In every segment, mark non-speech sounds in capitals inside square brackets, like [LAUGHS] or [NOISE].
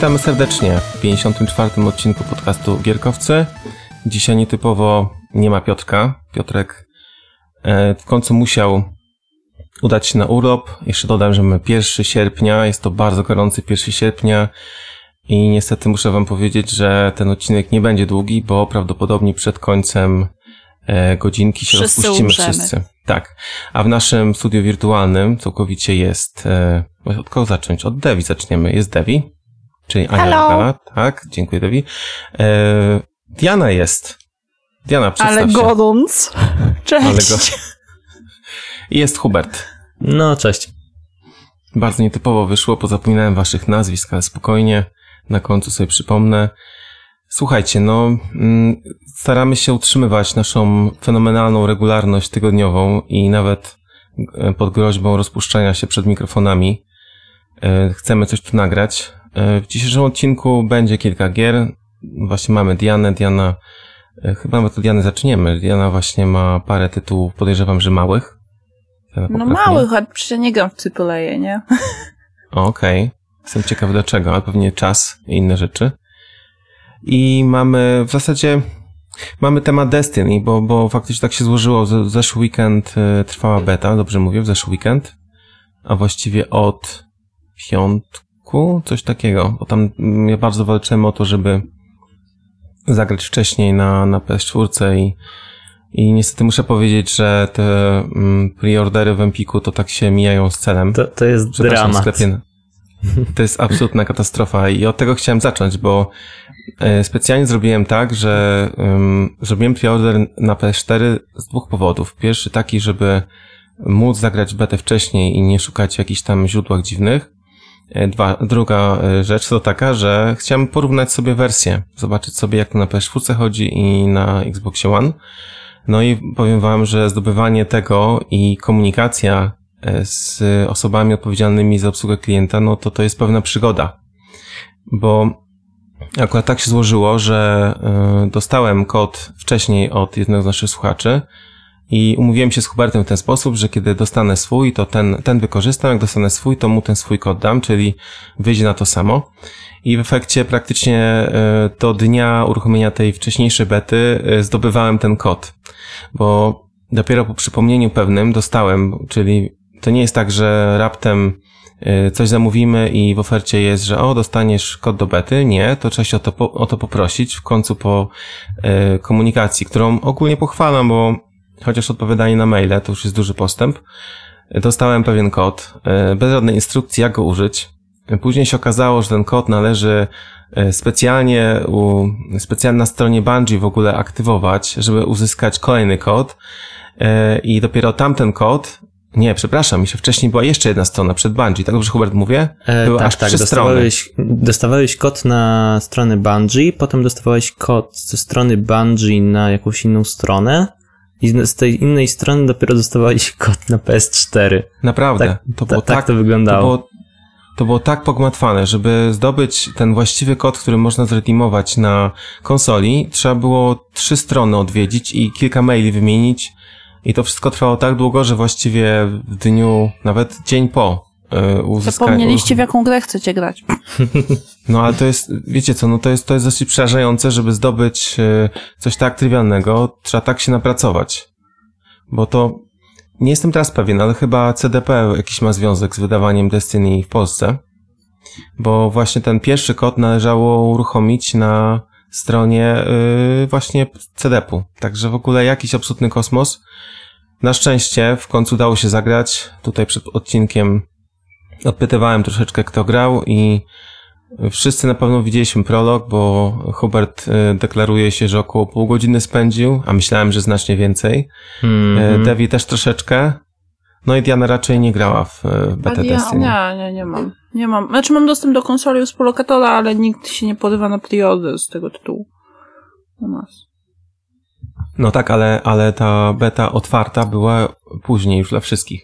Witamy serdecznie w 54. odcinku podcastu Gierkowcy. Dzisiaj nietypowo nie ma Piotrka. Piotrek e, w końcu musiał udać się na urlop. Jeszcze dodam, że mamy 1 sierpnia, jest to bardzo gorący 1 sierpnia i niestety muszę wam powiedzieć, że ten odcinek nie będzie długi, bo prawdopodobnie przed końcem e, godzinki się Wszyscy rozpuścimy umrzemy. wszyscy. Tak. A w naszym studiu wirtualnym całkowicie jest... E, od kogo zacząć? Od Devi zaczniemy. Jest Devi, czyli Ania Hello. Rogala. Tak, dziękuję Devi. E, Diana jest. Diana, przedstaw [LAUGHS] Ale się. godąc. Cześć. Ale go... [LAUGHS] Jest Hubert. No, cześć. Bardzo nietypowo wyszło, pozapominałem waszych nazwisk, ale spokojnie, na końcu sobie przypomnę. Słuchajcie, no, mm, staramy się utrzymywać naszą fenomenalną regularność tygodniową i nawet e, pod groźbą rozpuszczania się przed mikrofonami e, chcemy coś tu nagrać. E, W dzisiejszym odcinku będzie kilka gier. Właśnie mamy Dianę. Diana, e, chyba nawet od Diany zaczniemy. Diana właśnie ma parę tytułów, podejrzewam, że małych. Diana, No małych, a przecież ja nie gram w AAA, nie? Okej. Jestem ciekaw dlaczego, ale pewnie czas i inne rzeczy. I mamy w zasadzie mamy temat Destiny, bo, bo faktycznie tak się złożyło. Z- Zeszły weekend y, trwała beta, dobrze mówię, w zeszły weekend. A właściwie od piątku, coś takiego. Bo tam ja bardzo walczyłem o to, żeby zagrać wcześniej na, na PS4 i, i niestety muszę powiedzieć, że te mm, preordery w Empiku to tak się mijają z celem. To, to jest Przepraszam, dramat. sklepie. [LAUGHS] To jest absolutna katastrofa i od tego chciałem zacząć, bo e, specjalnie zrobiłem tak, że um, zrobiłem preorder na PS4 z dwóch powodów. Pierwszy taki, żeby móc zagrać betę wcześniej i nie szukać jakichś tam źródłach dziwnych. E, Dwa, druga e, rzecz to taka, że chciałem porównać sobie wersję, zobaczyć sobie jak to na PS4 chodzi i na Xboxie One. No i powiem wam, że zdobywanie tego i komunikacja e, z osobami odpowiedzialnymi za obsługę klienta, no to to jest pewna przygoda. Bo akurat tak się złożyło, że dostałem kod wcześniej od jednego z naszych słuchaczy i umówiłem się z Hubertem w ten sposób, że kiedy dostanę swój, to ten, ten wykorzystam, jak dostanę swój, to mu ten swój kod dam, czyli wyjdzie na to samo. I w efekcie praktycznie e, do dnia uruchomienia tej wcześniejszej bety e, zdobywałem ten kod. Bo dopiero po przypomnieniu pewnym dostałem, czyli to nie jest tak, że raptem e, coś zamówimy i w ofercie jest, że o, dostaniesz kod do bety. Nie, to trzeba się o to, po, o to poprosić w końcu po komunikacji, którą ogólnie pochwalam, bo chociaż odpowiadanie na maile to już jest duży postęp. E, Dostałem pewien kod, e, bez żadnej instrukcji, jak go użyć. E, Później się okazało, że ten kod należy e, specjalnie u, specjalnie na stronie Bungie w ogóle aktywować, żeby uzyskać kolejny kod. E, I dopiero tamten kod, nie, przepraszam, jeszcze wcześniej była jeszcze jedna strona przed Bungie, tak dobrze Hubert mówię? E, Były tak, aż tak. trzy strony. Dostawałeś, dostawałeś kod na stronę Bungie, potem dostawałeś kod ze strony Bungie na jakąś inną stronę i z tej innej strony dopiero dostawałeś kod na PS4. Naprawdę. Tak, to było tak, tak, to wyglądało. To było, to było tak pogmatwane, żeby zdobyć ten właściwy kod, który można zredeemować na konsoli, trzeba było trzy strony odwiedzić i kilka maili wymienić. I to wszystko trwało tak długo, że właściwie w dniu, nawet dzień po yy, uzyskaniu... Zapomnieliście w jaką grę chcecie grać. [LAUGHS] No ale to jest, wiecie co, no to jest, to jest dosyć przerażające, żeby zdobyć e, coś tak trywialnego, trzeba tak się napracować. Bo to, nie jestem teraz pewien, ale chyba CDP jakiś ma związek z wydawaniem Destiny w Polsce. Bo właśnie ten pierwszy kod należało uruchomić na stronie yy, właśnie CDP-u. Także w ogóle jakiś absolutny kosmos. Na szczęście w końcu udało się zagrać. Tutaj przed odcinkiem odpytywałem troszeczkę kto grał i Wszyscy na pewno widzieliśmy prolog, bo Hubert e, deklaruje się, że około pół godziny spędził, a myślałem, że znacznie więcej. E, Mhm. Devi też troszeczkę. No i Diana raczej nie grała w e, betę ja, Destiny. nie, nie, nie mam. Nie mam. Znaczy mam dostęp do konsoli z Polokatora, ale nikt się nie porywa na preorder z tego tytułu. U nas. No tak, ale, ale ta beta otwarta była później już dla wszystkich.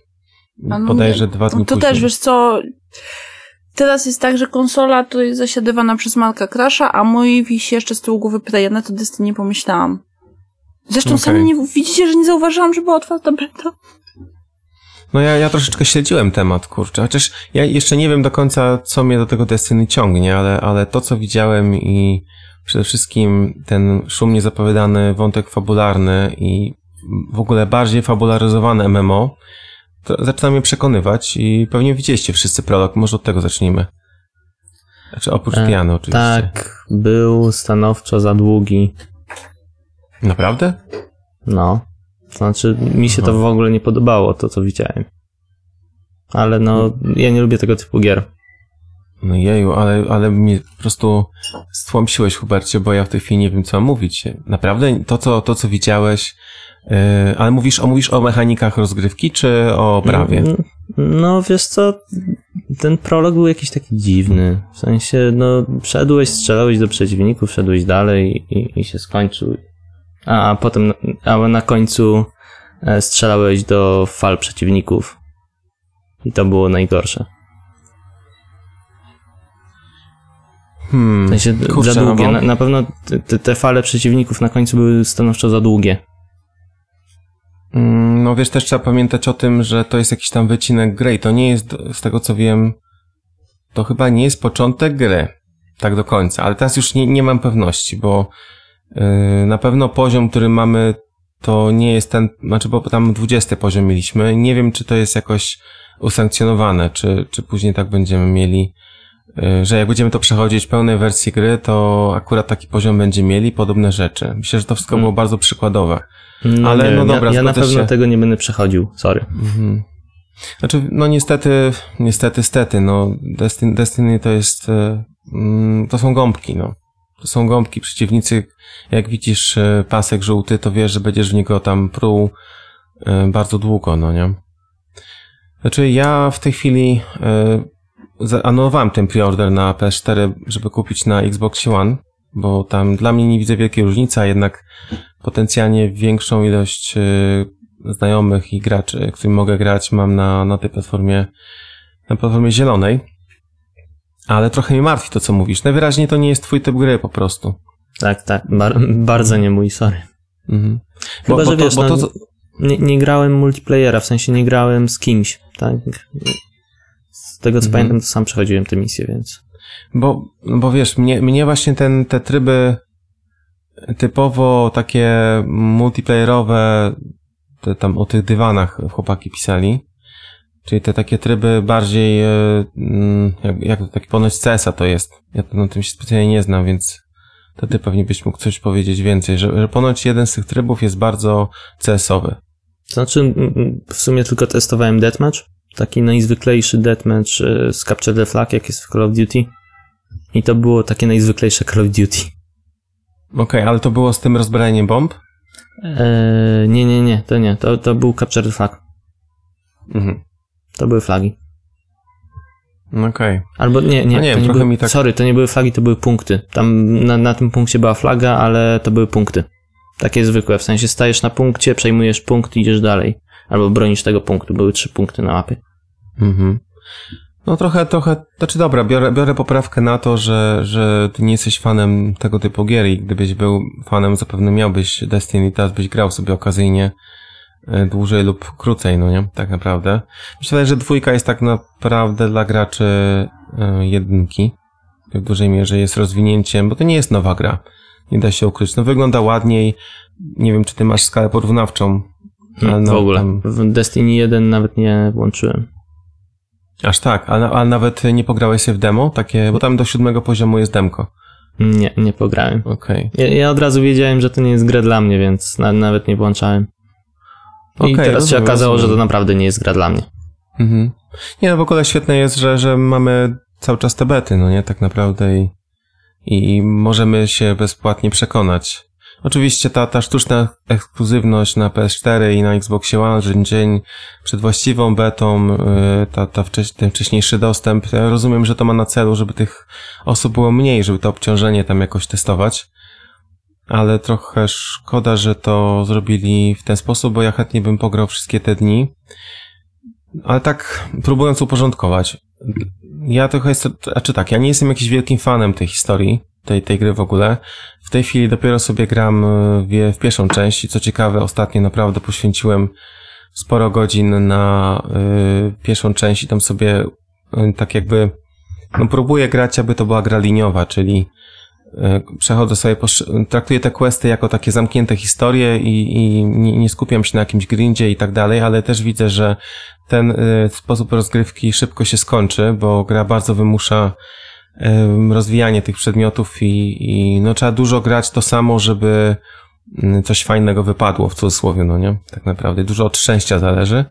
A no dwa dni To później. też, wiesz co, teraz jest tak, że konsola to jest zasiadywana przez Marka Crasha, a mój wisi jeszcze z tyłu głowy Play. Ja na to Destiny nie pomyślałam. Zresztą Okej. sami nie, widzicie, że nie zauważyłam, że była otwarta beta. No ja, ja troszeczkę śledziłem temat, kurczę. Chociaż ja jeszcze nie wiem do końca, co mnie do tego Destiny ciągnie, ale, ale to, co widziałem i przede wszystkim ten szumnie zapowiadany wątek fabularny i w ogóle bardziej fabularyzowane MMO, to zaczyna mnie przekonywać i pewnie widzieliście wszyscy prolog. Może od tego zacznijmy. Znaczy oprócz E, Diany oczywiście. Tak, był stanowczo za długi. Naprawdę? No. Znaczy, mi się to Aha. w ogóle nie podobało, to co widziałem. Ale no, ja nie lubię tego typu gier. No jeju, ale, ale mnie po prostu stłamsiłeś, Hubercie, bo ja w tej chwili nie wiem, co mówić. Naprawdę to, co, to, co widziałeś, yy, ale mówisz, o, mówisz o mechanikach rozgrywki, czy o prawie? Mm, No, wiesz co, ten prolog był jakiś taki dziwny. W sensie, no, szedłeś, strzelałeś do przeciwników, szedłeś dalej i, i się skończył. A, a potem, a na końcu e, strzelałeś do fal przeciwników. I to było najgorsze. Hmm, W sensie kurczę, za no długie. bo- Na, na pewno te, te fale przeciwników na końcu były stanowczo za długie. Mm, No wiesz, też trzeba pamiętać o tym, że to jest jakiś tam wycinek gry i to nie jest, z tego co wiem, to chyba nie jest początek gry. Tak do końca, ale teraz już nie, nie mam pewności, bo yy, na pewno poziom, który mamy, to nie jest ten, znaczy bo tam 20 poziom mieliśmy. Nie wiem, czy to jest jakoś usankcjonowane, czy, czy później tak będziemy mieli, że jak będziemy to przechodzić pełnej wersji gry, to akurat taki poziom będziemy mieli, podobne rzeczy. Myślę, że to wszystko Hmm. było bardzo przykładowe. No, Ale nie no dobra, ja, ja na pewno się. tego nie będę przechodził, sorry. Mhm. Znaczy, no niestety, niestety, stety, no Destiny, Destiny to jest, e, mm, to są gąbki, no. To są gąbki, przeciwnicy, jak widzisz e, pasek żółty, to wiesz, że będziesz w niego tam pruł e, bardzo długo, no nie? Znaczy, ja w tej chwili zanulowałem ten preorder na PS4, żeby kupić na Xbox One, bo tam dla mnie nie widzę wielkiej różnicy, a jednak potencjalnie większą ilość e, znajomych i graczy, którym mogę grać, mam na, na tej platformie, na platformie zielonej. Ale trochę mnie martwi to, co mówisz. Najwyraźniej to nie jest twój typ gry po prostu. Tak, tak, bar bardzo nie mój, sorry. Mhm. Chyba, że to, wiesz, bo no, to, nie, nie grałem multiplayera, w sensie nie grałem z kimś, tak? Tego co Mhm. pamiętam, to sam przechodziłem tę misję, więc... Bo, no bo wiesz, mnie, mnie właśnie ten, te tryby typowo takie multiplayerowe, te tam o tych dywanach chłopaki pisali, czyli te takie tryby bardziej, e, mm, jak, jak to taki ponoć CS-a to jest. Ja to na tym się specjalnie nie znam, więc to ty pewnie byś mógł coś powiedzieć więcej, że, że ponoć jeden z tych trybów jest bardzo CS-owy. To znaczy, w sumie tylko testowałem deathmatch, taki najzwyklejszy deathmatch e, z Capture the Flag, jak jest w Call of Duty. I to było takie najzwyklejsze Call of Duty. Okej, ale to było z tym rozbrojeniem bomb? Eee, nie, nie, nie, to nie, to, to był Capture the Flag. Mhm. To były flagi. Okej. Albo nie, nie, No nie to nie trochę były, mi tak- sorry, to nie były flagi, to były punkty. Tam na, na tym punkcie była flaga, ale to były punkty. Takie zwykłe, w sensie stajesz na punkcie, przejmujesz punkt i idziesz dalej. Albo bronisz tego punktu, były trzy punkty na mapie. Mhm. No trochę, trochę, znaczy dobra, biorę, biorę poprawkę na to, że, że ty nie jesteś fanem tego typu gier i gdybyś był fanem, zapewne miałbyś Destiny, teraz byś grał sobie okazyjnie e, dłużej lub krócej, no nie? Tak naprawdę. Myślę, że dwójka jest tak naprawdę dla graczy e, jedynki. W dużej mierze jest rozwinięciem, bo to nie jest nowa gra. Nie da się ukryć. No wygląda ładniej. Nie wiem, czy ty masz skalę porównawczą. ale no, w ogóle. tam- W Destiny 1 nawet nie włączyłem. Aż tak, a, a nawet nie pograłeś się w demo? Takie, bo tam do siódmego poziomu jest demko. Nie, nie pograłem. Okej. Ja, ja od razu wiedziałem, że to nie jest gra dla mnie, więc na, nawet nie włączałem. I Okej, teraz się rozumiem, okazało, że to rozumiem. naprawdę nie jest gra dla mnie. Mhm. Nie, no w ogóle świetne jest, że, że mamy cały czas te bety, no nie, tak naprawdę i, i możemy się bezpłatnie przekonać. Oczywiście ta, ta sztuczna ekskluzywność na PS4 i na Xbox One, że dzień przed właściwą betą, yy, ta, ta wcześ, ten wcześniejszy dostęp, ja rozumiem, że to ma na celu, żeby tych osób było mniej, żeby to obciążenie tam jakoś testować. Ale trochę szkoda, że to zrobili w ten sposób, bo ja chętnie bym pograł wszystkie te dni. Ale tak, próbując uporządkować. Ja trochę jest, znaczy tak, ja nie jestem jakimś wielkim fanem tej historii, tej, tej gry w ogóle. W tej chwili dopiero sobie gram y, w, w pierwszą część i co ciekawe, ostatnio naprawdę poświęciłem sporo godzin na y, pierwszą część i tam sobie y, tak jakby no próbuję grać, aby to była gra liniowa, czyli y, przechodzę sobie, traktuję te questy jako takie zamknięte historie i, i nie, nie, skupiam się na jakimś grindzie i tak dalej, ale też widzę, że ten sposób rozgrywki szybko się skończy, bo gra bardzo wymusza rozwijanie tych przedmiotów i, i no trzeba dużo grać to samo, żeby mm, coś fajnego wypadło w cudzysłowie, no nie? Tak naprawdę. Dużo od szczęścia zależy.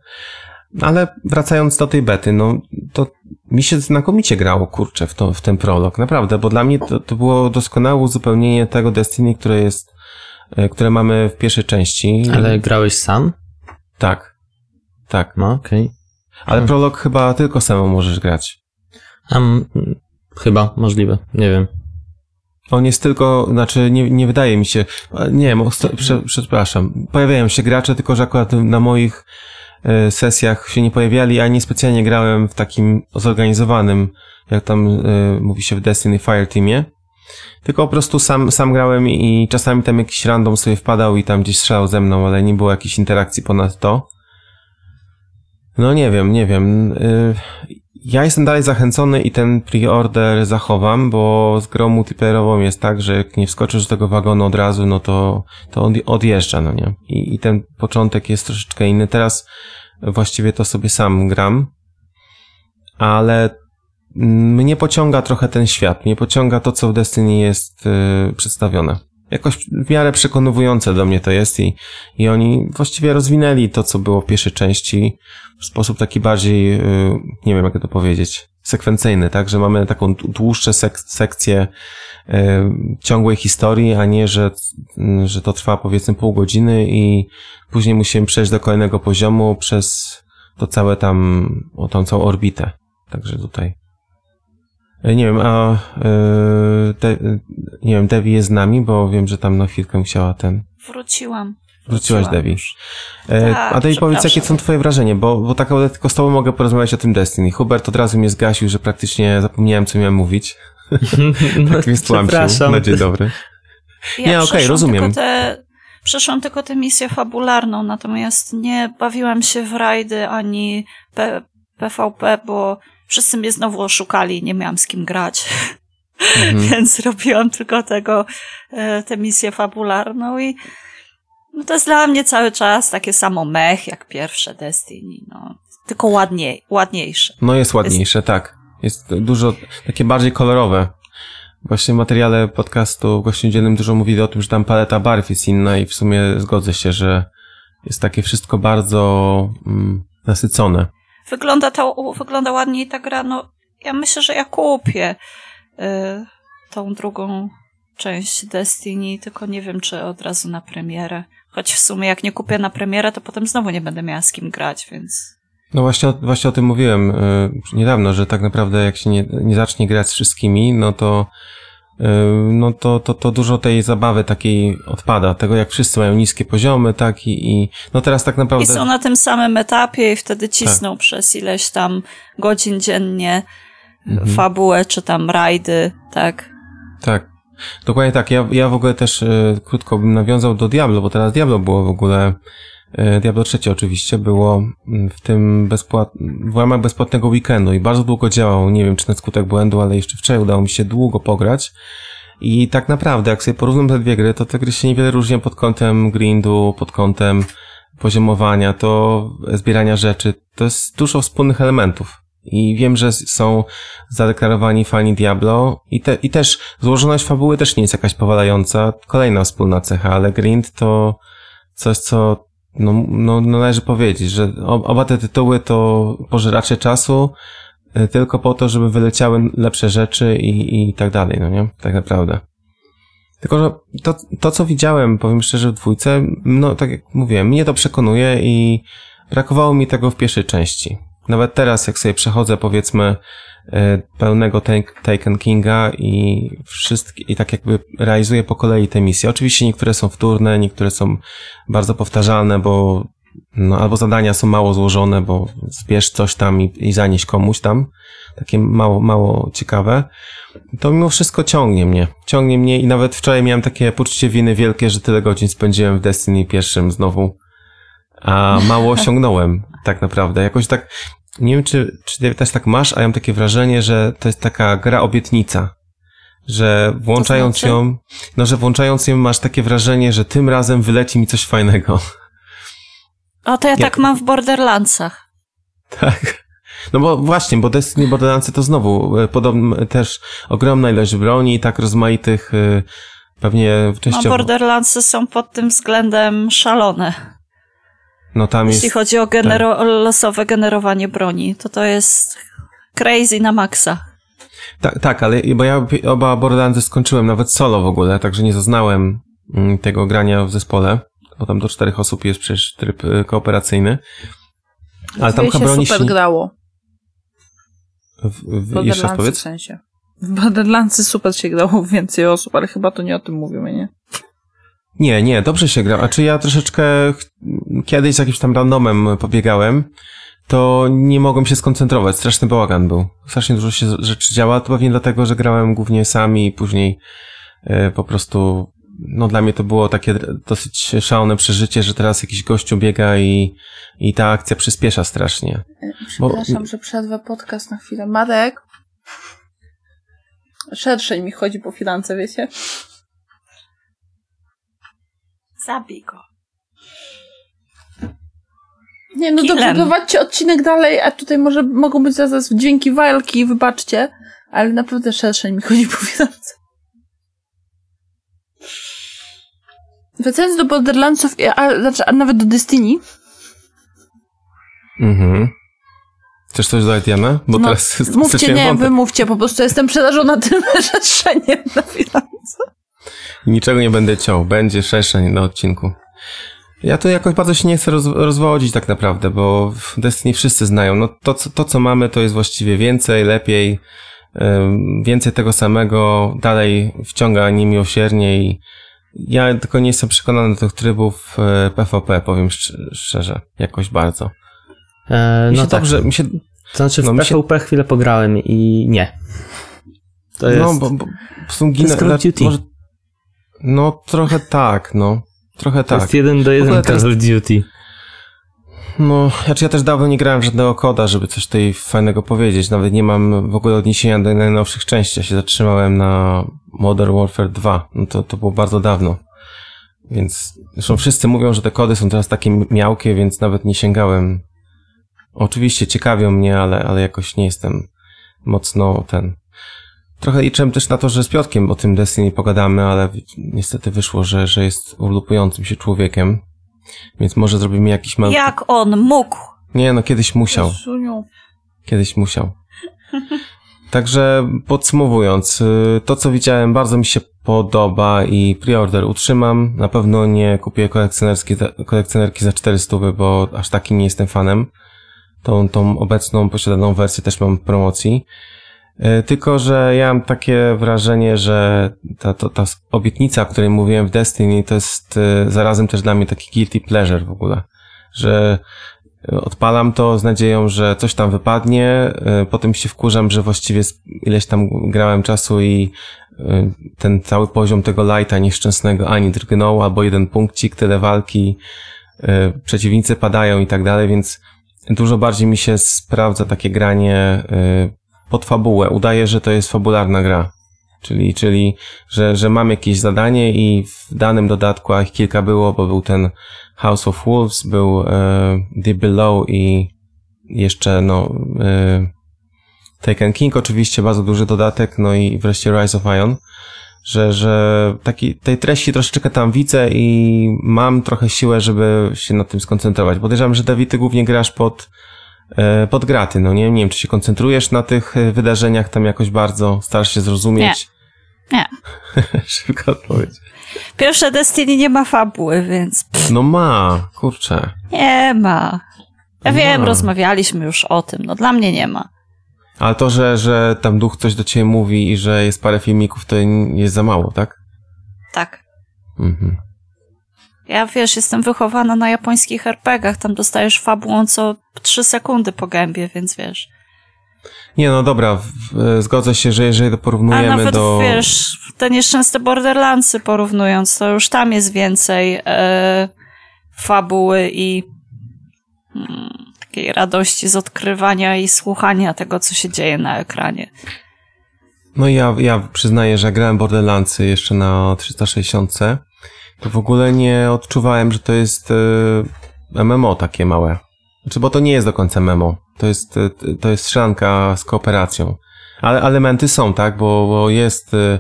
Ale wracając do tej bety, no to mi się znakomicie grało, kurczę, w, to, w ten prolog. Naprawdę, bo dla mnie to, to było doskonałe uzupełnienie tego Destiny, które jest, e, które mamy w pierwszej części. Ale grałeś sam? Tak. Tak. No, okej. Okay. Ale hmm. prolog chyba tylko samemu możesz grać. Um, chyba, możliwe, nie wiem. On jest tylko, znaczy nie, nie wydaje mi się, nie, przepraszam, pojawiają się gracze, tylko że akurat na moich E, sesjach się nie pojawiali, a nie specjalnie grałem w takim zorganizowanym, jak tam e, mówi się w Destiny Fire Teamie. Tylko po prostu sam, sam grałem i czasami tam jakiś random sobie wpadał i tam gdzieś strzelał ze mną, ale nie było jakiejś interakcji ponad to. No nie wiem, nie wiem. E, ja jestem dalej zachęcony i ten pre-order zachowam, bo z grą multiplayerową jest tak, że jak nie wskoczysz do tego wagonu od razu, no to, to odjeżdża, no nie? I, I ten początek jest troszeczkę inny. Teraz właściwie to sobie sam gram, ale mnie pociąga trochę ten świat, mnie pociąga to, co w Destiny jest yy, przedstawione. Jakoś w miarę przekonujące do mnie to jest i, i oni właściwie rozwinęli to, co było w pierwszej części w sposób taki bardziej, yy, nie wiem jak to powiedzieć, sekwencyjny, tak, że mamy taką dłuższą sek sekcję yy, ciągłej historii, a nie, że, że to trwa powiedzmy pół godziny i później musimy przejść do kolejnego poziomu przez to całe tam, o tą całą orbitę. Także tutaj. E, nie wiem, a te, nie wiem, Devi jest z nami, bo wiem, że tam na chwilkę musiała ten. Wróciłam. Wróciłaś, Devi. E, tak, a Devi, powiedz, jakie są twoje wrażenia, bo, bo tak naprawdę tylko z tobą mogę porozmawiać o tym Destiny. Hubert od razu mnie zgasił, że praktycznie zapomniałem, co miałem mówić. no, [LAUGHS] tak więc tłamsił. Na dzień dobry. Ja nie, okej, okay, rozumiem. Te, przeszłam tylko tę misję fabularną, natomiast nie bawiłam się w rajdy ani P, PvP, bo wszyscy mnie znowu oszukali, nie miałam z kim grać. Mhm. [LAUGHS] Więc robiłam tylko tego, e, tę misję fabularną i no to jest dla mnie cały czas takie samo mech jak pierwsze Destiny, no. Tylko ładniej, ładniejsze. No jest ładniejsze, jest... tak. Jest dużo takie bardziej kolorowe. Właśnie w materiale podcastu gościem dzielnym dużo mówi o tym, że tam paleta barw jest inna i w sumie zgodzę się, że jest takie wszystko bardzo mm, nasycone. Wygląda to, wygląda ładniej ta gra, no ja myślę, że ja kupię y, tą drugą część Destiny, tylko nie wiem, czy od razu na premierę. Choć w sumie jak nie kupię na premierę, to potem znowu nie będę miała z kim grać, więc... No właśnie, właśnie o tym mówiłem y, niedawno, że tak naprawdę jak się nie, nie zacznie grać z wszystkimi, no to no to, to, to dużo tej zabawy takiej odpada, tego jak wszyscy mają niskie poziomy, tak, i, i no teraz tak naprawdę... I są na tym samym etapie i wtedy cisną tak. przez ileś tam godzin dziennie mhm. fabułę, czy tam rajdy, tak? Tak. Dokładnie tak. Ja, ja w ogóle też y, krótko bym nawiązał do Diablo, bo teraz Diablo było w ogóle Diablo trzecie oczywiście było mm, w tym bezpłat... w ramach bezpłatnego weekendu i bardzo długo działał. Nie wiem, czy na skutek błędu, ale jeszcze wczoraj udało mi się długo pograć. I tak naprawdę, jak sobie porównam te dwie gry, to te gry się niewiele różnią pod kątem grindu, pod kątem poziomowania, to zbierania rzeczy. To jest dużo wspólnych elementów. I wiem, że są zadeklarowani fani Diablo i, te, i też złożoność fabuły też nie jest jakaś powalająca. Kolejna wspólna cecha, ale grind to coś, co no, no, no należy powiedzieć, że oba te tytuły to pożeracze czasu y, tylko po to, żeby wyleciały lepsze rzeczy i, i tak dalej, no nie? Tak naprawdę. Tylko, że to, to, co widziałem, powiem szczerze, w dwójce, no tak jak mówiłem, mnie to przekonuje i brakowało mi tego w pierwszej części. Nawet teraz, jak sobie przechodzę, powiedzmy, pełnego Taken Kinga i wszystkie, i tak jakby realizuję po kolei te misje. Oczywiście niektóre są wtórne, niektóre są bardzo powtarzalne, bo no, albo zadania są mało złożone, bo zbierz coś tam i, i zanieś komuś tam. Takie mało, mało ciekawe. To mimo wszystko ciągnie mnie. Ciągnie mnie i nawet wczoraj miałem takie poczucie winy wielkie, że tyle godzin spędziłem w Destiny pierwszym znowu a mało osiągnąłem tak naprawdę. Jakoś tak, nie wiem czy, czy ty też tak masz, a ja mam takie wrażenie, że to jest taka gra obietnica. Że włączając znaczy? ją, no że włączając ją masz takie wrażenie, że tym razem wyleci mi coś fajnego. O, to ja Jak... tak mam w Borderlandsach. Tak. No bo właśnie, bo Destiny Borderlands to znowu e, podobno też ogromna ilość broni, tak rozmaitych, e, pewnie częściowo... No Borderlandsy są pod tym względem szalone. No tam Jeśli jest... chodzi o genero tak. losowe generowanie broni, to to jest crazy na maksa. Tak, tak, ale bo ja oba Borderlandsy skończyłem nawet solo w ogóle, także nie zaznałem mm, tego grania w zespole, bo tam do czterech osób jest przecież tryb e, kooperacyjny. Ale tam chyba broni super grało. W, w, jeszcze raz powiedz? w sensie. W Borderlandsy super się grało więcej osób, ale chyba to nie o tym mówimy, nie? Nie, nie, dobrze się gra. A czy ja troszeczkę kiedyś z jakimś tam randomem pobiegałem, to nie mogłem się skoncentrować. Straszny bałagan był. Strasznie dużo się rzeczy działa. To pewnie dlatego, że grałem głównie sami i później y, po prostu no dla mnie to było takie dosyć szalone przeżycie, że teraz jakiś gościu biega i, i ta akcja przyspiesza strasznie. Przepraszam, Bo... że przerwę podcast na chwilę. Marek, szerszej mi chodzi po filance, wiecie? Zabij go. Nie, no Killem. dobrze, prowadźcie odcinek dalej, a tutaj może mogą być zaraz dźwięki walki, wybaczcie, ale naprawdę szerszej mi chodzi po filance. Wracając do Borderlandsów, a, znaczy, a nawet do Destiny. Mhm. Chcesz coś dodać, Jana? Bo no, teraz [LAUGHS] Mówcie, nie, wątek. wymówcie, po prostu jestem przerażona tym [LAUGHS] szerszeniem na finanse. Niczego nie będę ciął, będzie szerszeń na odcinku. Ja to jakoś bardzo się nie chcę roz, rozwodzić tak naprawdę, bo w Destiny wszyscy znają. No to, co, to, co mamy, to jest właściwie więcej, lepiej, więcej tego samego, dalej wciąga niemiłosiernie i ja tylko nie jestem przekonany do tych trybów PvP, e, powiem szczerze, jakoś bardzo. E, no tak. Dobrze, mi się, to znaczy w no, PvP się... chwilę pograłem i nie. To no, jest... No, bo, bo są ginę... Call of Duty. Może... No, trochę tak, no. Trochę tak. To jest jeden do jeden Call of Duty. No, znaczy ja też dawno nie grałem w żadnego koda, żeby coś tutaj fajnego powiedzieć. Nawet nie mam w ogóle odniesienia do najnowszych części. Ja się zatrzymałem na Modern Warfare 2. No to, to było bardzo dawno. Więc zresztą wszyscy mówią, że te kody są teraz takie miałkie, więc nawet nie sięgałem. Oczywiście ciekawią mnie, ale, ale jakoś nie jestem mocno ten. Trochę liczyłem też na to, że z Piotkiem o tym Destiny pogadamy, ale niestety wyszło, że, że jest urlupującym się człowiekiem. Więc może zrobimy jakiś mały... Jak on mógł? Nie, no kiedyś musiał. Kiedyś musiał. Także podsumowując, y, to co widziałem bardzo mi się podoba i preorder utrzymam. Na pewno nie kupię kolekcjonerki za 400, bo aż taki nie jestem fanem. Tą, tą obecną posiadaną wersję też mam w promocji. Y, tylko, że ja mam takie wrażenie, że ta, ta, ta obietnica, o której mówiłem w Destiny, to jest y, zarazem też dla mnie taki guilty pleasure w ogóle. Że odpalam to z nadzieją, że coś tam wypadnie, e, potem się wkurzam, że właściwie ileś tam grałem czasu i e, ten cały poziom tego lighta nieszczęsnego ani drgnął, albo jeden punkcik, tyle walki, e, przeciwnicy padają i tak dalej, więc dużo bardziej mi się sprawdza takie granie pod fabułę. Udaje, że to jest fabularna gra. Czyli, czyli że, że mam jakieś zadanie i w danym dodatku, a ich kilka było, bo był ten House of Wolves, był e, The Below i jeszcze no e, Taken King oczywiście, bardzo duży dodatek, no i wreszcie Rise of Iron, że, że taki, tej treści troszeczkę tam widzę i mam trochę siłę, żeby się na tym skoncentrować. Podejrzewam, że Dawid, ty głównie grasz pod, pod graty, no nie? Nie wiem, czy się koncentrujesz na tych e, wydarzeniach tam jakoś bardzo, starasz się zrozumieć. Nie. Nie. [LAUGHS] Szybka odpowiedź. Pierwsze Destiny nie ma fabuły, więc... Pff. No ma, kurczę. Nie ma. Ja no wiem, rozmawialiśmy już o tym. No dla mnie nie ma. Ale to, że, że tam duch coś do ciebie mówi i że jest parę filmików, to jest za mało, tak? Tak. Mhm. Ja wiesz, jestem wychowana na japońskich RPGach, tam dostajesz fabułą co trzy sekundy po gębie, więc wiesz. Nie, no dobra, zgodzę się, że jeżeli to porównujemy A nawet, do... wiesz, te nieszczęsne Borderlandsy porównując, to już tam jest więcej e, fabuły i hmm, takiej radości z odkrywania i słuchania tego, co się dzieje na ekranie. No ja, ja przyznaję, że grałem Borderlandsy jeszcze na 360. To w ogóle nie odczuwałem, że to jest y, MMO takie małe. Znaczy, bo to nie jest do końca MMO. To jest, y, to jest szranka z kooperacją. Ale elementy są, tak? Bo, bo jest y,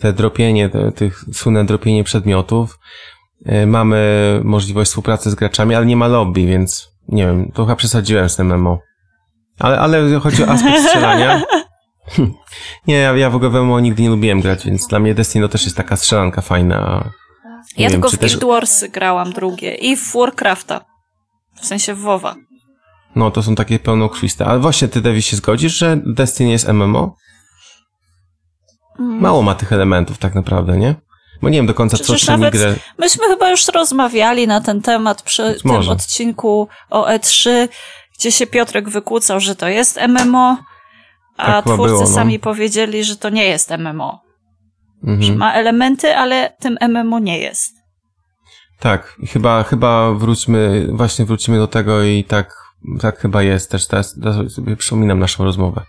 te dropienie, te, tych słynne dropienie przedmiotów. Mamy możliwość współpracy z graczami, ale nie ma lobby, więc nie wiem, trochę przesadziłem z tym MMO. Ale, ale chodzi o aspekt strzelania. [LAUGHS] Nie, ja, ja w ogóle w MMO nigdy nie lubiłem grać, więc dla mnie Destiny to też jest taka strzelanka fajna. Nie ja wiem, tylko w Guild też... Warsy grałam drugie i w Warcrafta. W sensie w WoWa. No, to są takie pełnokrwiste. Ale właśnie ty, Devi, się zgodzisz, że Destiny jest MMO? Mm. Mało ma tych elementów tak naprawdę, nie? Bo nie wiem do końca, Przecież co czyni grę. Myśmy chyba już rozmawiali na ten temat przy tym odcinku o E3, gdzie się Piotrek wykłócał, że to jest MMO, a tak twórcy było, no. sami powiedzieli, że to nie jest MMO. Mhm. Ma elementy, ale tym MMO nie jest. Tak, chyba, chyba wróćmy, właśnie wrócimy do tego i tak, tak chyba jest też. Teraz, teraz sobie przypominam naszą rozmowę.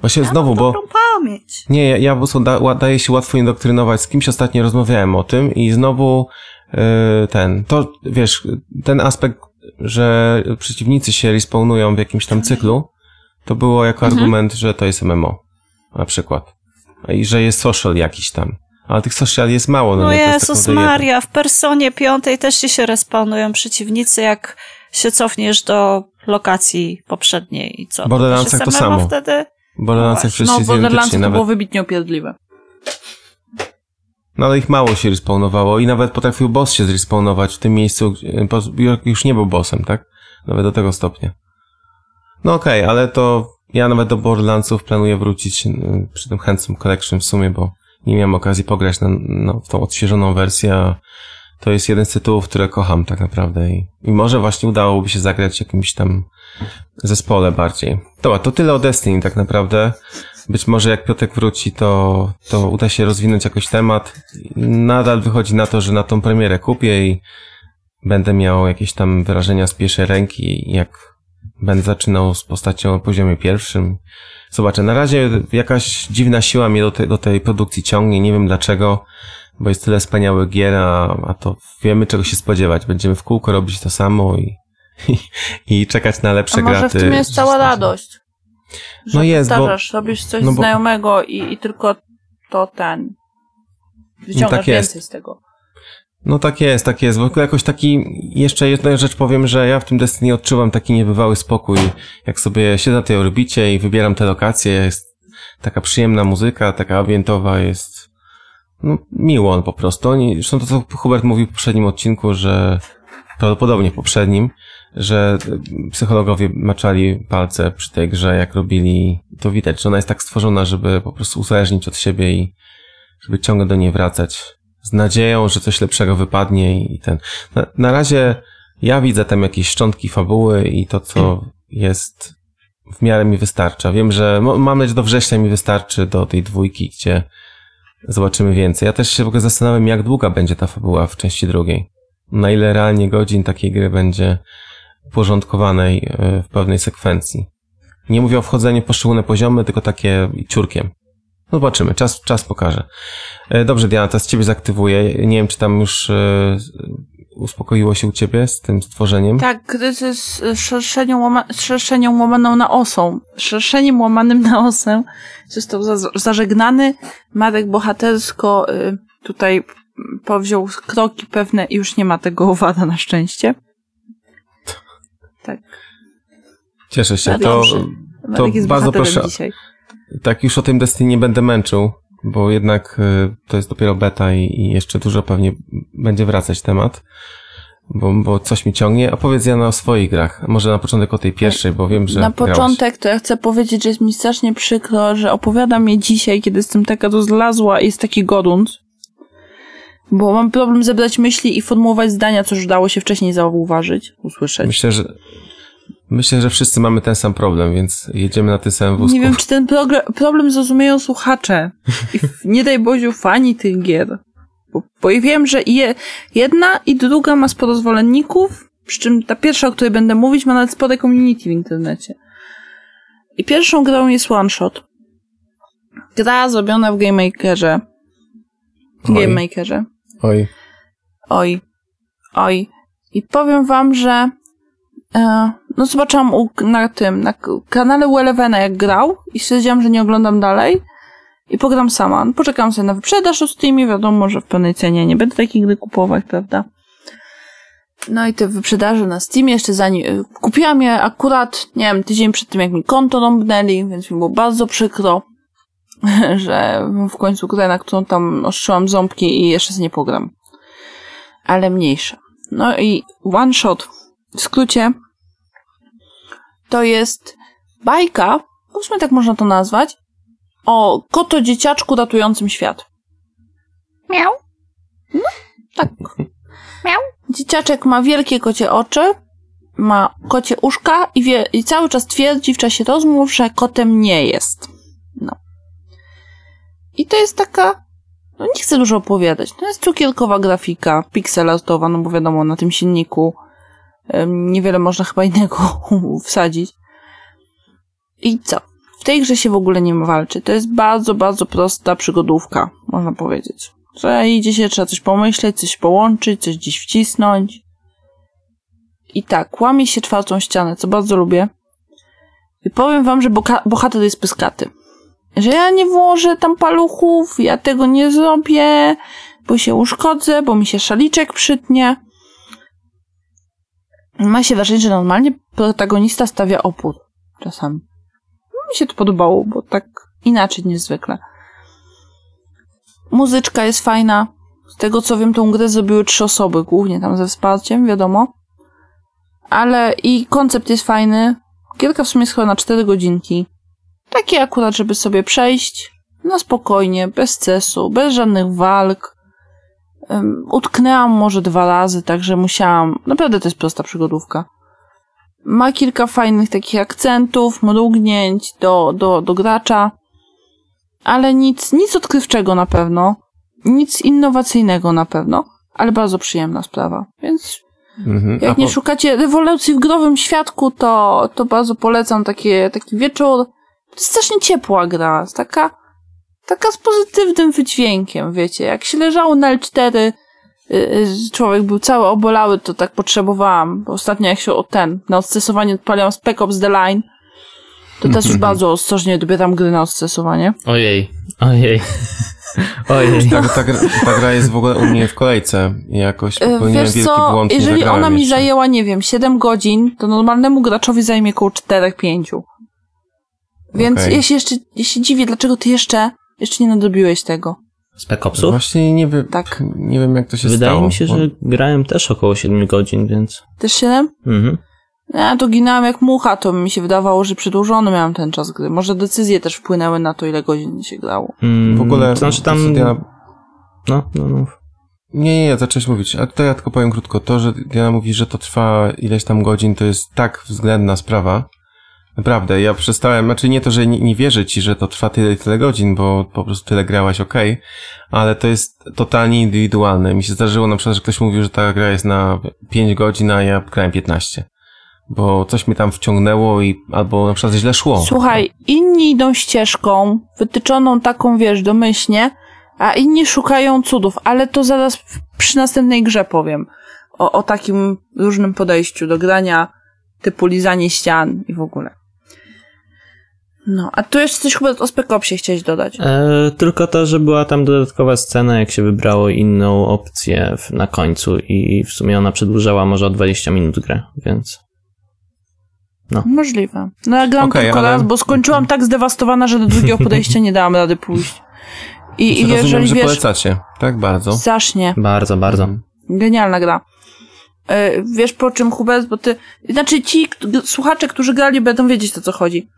Właśnie ja znowu, bo. Pamięć. Nie, ja, ja po prostu da, daję się łatwo indoktrynować. Z kimś ostatnio rozmawiałem o tym i znowu yy, ten, to wiesz, ten aspekt, że przeciwnicy się respawnują w jakimś tam cyklu, to było jako mhm. argument, że to jest MMO. Na przykład. I że jest social jakiś tam. Ale tych social jest mało. No, no Jezus tak Maria, w personie piątej też ci się respawnują przeciwnicy, jak się cofniesz do lokacji poprzedniej i co? W Borderlandsach to, samo. Wtedy? W Borderlandsach przecież no, Borderlandsy to nawet... było wybitnie upierdliwe. No ale ich mało się respawnowało i nawet potrafił boss się zrespawnować w tym miejscu, już nie był bossem, tak? Nawet do tego stopnia. No okej, okay, ale to ja nawet do Borderlandsów planuję wrócić y, przy tym Handsome Collection w sumie, bo nie miałem okazji pograć na, no, w tą odświeżoną wersję, to jest jeden z tytułów, które kocham tak naprawdę i, i może właśnie udałoby się zagrać jakimś tam zespole bardziej. Dobra, to tyle o Destiny tak naprawdę. Być może jak Piotek wróci, to, to uda się rozwinąć jakoś temat. Nadal wychodzi na to, że na tą premierę kupię i będę miał jakieś tam wyrażenia z pierwszej ręki, jak Będę zaczynał z postacią na poziomie pierwszym. Zobaczę, na razie jakaś dziwna siła mnie do, te, do tej produkcji ciągnie, nie wiem dlaczego, bo jest tyle wspaniałych gier, a, a to wiemy czego się spodziewać. Będziemy w kółko robić to samo i, i, [LAUGHS] i czekać na lepsze a może graty. w tym jest cała radość. Że no jest, bo... robisz coś no bo... znajomego i, i tylko to ten... Wyciągasz tak więcej z tego. No tak jest, tak jest. W ogóle jakoś taki, jeszcze jedna rzecz powiem, że ja w tym Destiny odczuwam taki niebywały spokój. Jak sobie siedzę na tej orbicie i wybieram te lokacje, jest taka przyjemna muzyka, taka ambientowa, jest no, miło po prostu. Oni, zresztą to, co Hubert mówił w poprzednim odcinku, że prawdopodobnie poprzednim, że psychologowie maczali palce przy tej grze, jak robili, to widać, że ona jest tak stworzona, żeby po prostu uzależnić od siebie i żeby ciągle do niej wracać z nadzieją, że coś lepszego wypadnie i ten. Na, na razie ja widzę tam jakieś szczątki fabuły i to, co jest w miarę mi wystarcza. Wiem, że mam nadzieję, do września mi wystarczy do tej dwójki, gdzie zobaczymy więcej. Ja też się w ogóle zastanawiam, jak długa będzie ta fabuła w części drugiej. Na ile realnie godzin takiej gry będzie uporządkowanej e, w pewnej sekwencji. Nie mówię o wchodzeniu w poszczególne poziomy, tylko takie ciurkiem. No zobaczymy, czas, czas pokaże. E, dobrze, Diana, teraz ciebie zaktywuję. Nie wiem, czy tam już e, uspokoiło się u ciebie z tym stworzeniem? Tak, kryzys szerszenią, łama, szerszenią łamaną na osą. Szerszeniem łamanym na osę został za, zażegnany. Marek bohatersko y, tutaj powziął kroki pewne i już nie ma tego owada na szczęście. Tak. Cieszę się. To, to bardzo proszę. Dzisiaj tak już o tym Destiny nie będę męczył, bo jednak y, to jest dopiero beta i, i jeszcze dużo pewnie będzie wracać temat, bo, bo coś mi ciągnie. Opowiedz ja o swoich grach. Może na początek o tej pierwszej, bo wiem, że Na początek to ja chcę powiedzieć, że jest mi strasznie przykro, że opowiadam je dzisiaj, kiedy jestem taka rozlazła i jest taki godunt. Bo mam problem zebrać myśli i formułować zdania, co już dało się wcześniej zauważyć, usłyszeć. Myślę, że Myślę, że wszyscy mamy ten sam problem, więc jedziemy na tym samym wózku. Nie wiem, czy ten problem zrozumieją słuchacze. [LAUGHS] I nie daj Boziu fani tych gier. Bo, bo wiem, że je, jedna i druga ma sporo zwolenników Przy czym ta pierwsza, o której będę mówić, ma nawet spore community w internecie. I pierwszą grą jest One Shot. Gra zrobiona w Game Makerze. Game Makerze. Oj. Oj. Oj. I powiem wam, że no zobaczyłam u, na tym, na kanale u Elevena jak grał i stwierdziłam, że nie oglądam dalej i pogram sama. No, poczekam sobie na wyprzedaż o Steamie, wiadomo, że w pełnej cenie nie będę takiej gry kupować, prawda? No i te wyprzedaże na Steamie jeszcze zanim... e, Kupiłam je akurat, nie wiem, tydzień przed tym, jak mi konto rąbnęli, więc mi było bardzo przykro, [LAUGHS] że w końcu grę, na którą tam ostrzyłam ząbki i jeszcze z nie pogram. Ale mniejsza. No i One Shot, w skrócie, to jest bajka, w sumie tak można to nazwać, o koto dzieciaczku ratującym świat. Miał. Tak. Miał. Dzieciaczek ma wielkie kocie oczy, ma kocie uszka i, wie, i cały czas twierdzi w czasie rozmów, że kotem nie jest. No. I to jest taka, no nie chcę dużo opowiadać, to jest cukierkowa grafika, pixelartowa, no bo wiadomo, na tym silniku niewiele można chyba innego [LAUGHS] wsadzić. I co? W tej grze się w ogóle nie walczy. To jest bardzo, bardzo prosta przygodówka, można powiedzieć. Że idzie się, trzeba coś pomyśleć, coś połączyć, coś gdzieś wcisnąć. I tak, łamie się czwartą ścianę, co bardzo lubię. I powiem wam, że bohater jest pyskaty. Że ja nie włożę tam paluchów, ja tego nie zrobię, bo się uszkodzę, bo mi się szaliczek przytnie. Ma się wrażenie, że normalnie protagonista stawia opór. Czasami. Mi się to podobało, bo tak inaczej niezwykle. Muzyczka jest fajna. Z tego co wiem, tą grę zrobiły trzy osoby, głównie tam ze wsparciem, wiadomo. Ale i koncept jest fajny. Gierka w sumie jest chyba na 4 godzinki. Takie akurat, żeby sobie przejść na spokojnie, bez cesu, bez żadnych walk. Utknęłam może dwa razy, także musiałam. Naprawdę to jest prosta przygodówka. Ma kilka fajnych takich akcentów, mrugnięć do, do, do gracza, ale nic, nic odkrywczego na pewno, nic innowacyjnego na pewno, ale bardzo przyjemna sprawa. Więc Mhm. Jak nie po- szukacie rewolucji w growym świadku, to, to bardzo polecam takie, taki wieczór. Strasznie ciepła gra, taka, taka z pozytywnym wydźwiękiem, wiecie. Jak się leżało na L4, y, y, człowiek był cały obolały, to tak potrzebowałam. Bo ostatnio jak się o ten, na odstresowanie odpaliłam Spec Ops The Line, to teraz już bardzo ostrożnie dobieram gry na odstresowanie. Ojej, ojej. [LAUGHS] Ojej. Ta, ta, gra, ta gra jest w ogóle u mnie w kolejce. Jakoś E, popełniłem Wiesz wielki co, błąd. jeżeli ona mi jeszcze. zajęła, nie wiem, 7 godzin, to normalnemu graczowi zajmie około 4-5. Więc Okej. ja się jeszcze ja się dziwię, dlaczego ty jeszcze, jeszcze nie nadrobiłeś tego. Spec Opsów? Właśnie nie wiem, Tak. nie wiem jak to się Wydaje stało. mi się, bo- że grałem też około 7 godzin, więc... Też 7? Mhm. Ja to ginąłem jak mucha, to mi się wydawało, że przedłużony miałem ten czas gry. Może decyzje też wpłynęły na to, ile godzin się grało. Mm, W ogóle... To znaczy tam... Diana... No, no, no. Nie, nie, nie, zacząłeś mówić. A to ja tylko powiem krótko. To, że Diana mówi, że to trwa ileś tam godzin, to jest tak względna sprawa. Naprawdę, ja przestałem, znaczy nie to, że nie, nie wierzę ci, że to trwa tyle i tyle godzin, bo po prostu tyle grałaś, okej, ale to jest totalnie indywidualne. Mi się zdarzyło na przykład, że ktoś mówił, że ta gra jest na 5 godzin, a ja grałem 15. Bo coś mnie tam wciągnęło i albo na przykład źle szło. Słuchaj, inni idą ścieżką, wytyczoną taką, wiesz, domyślnie, a inni szukają cudów, ale to zaraz przy następnej grze powiem o, o takim różnym podejściu do grania, typu lizanie ścian i w ogóle. No, a tu jeszcze coś chyba o Spec Opsie chciałeś dodać. E, tylko to, że była tam dodatkowa scena, jak się wybrało inną opcję w, na końcu i w sumie ona przedłużała może o 20 minut grę, więc... Możliwe. No ja gram Okej, tylko ale- raz, bo skończyłam tak zdewastowana, że do drugiego [LAUGHS] podejścia nie dałam rady pójść. I, i Rozumiem, jeżeli że wiesz, polecacie. Tak bardzo. strasznie, Bardzo, bardzo. genialna gra. E, Wiesz po czym, Hubert, bo ty... Znaczy ci słuchacze, którzy grali, będą wiedzieć o co chodzi.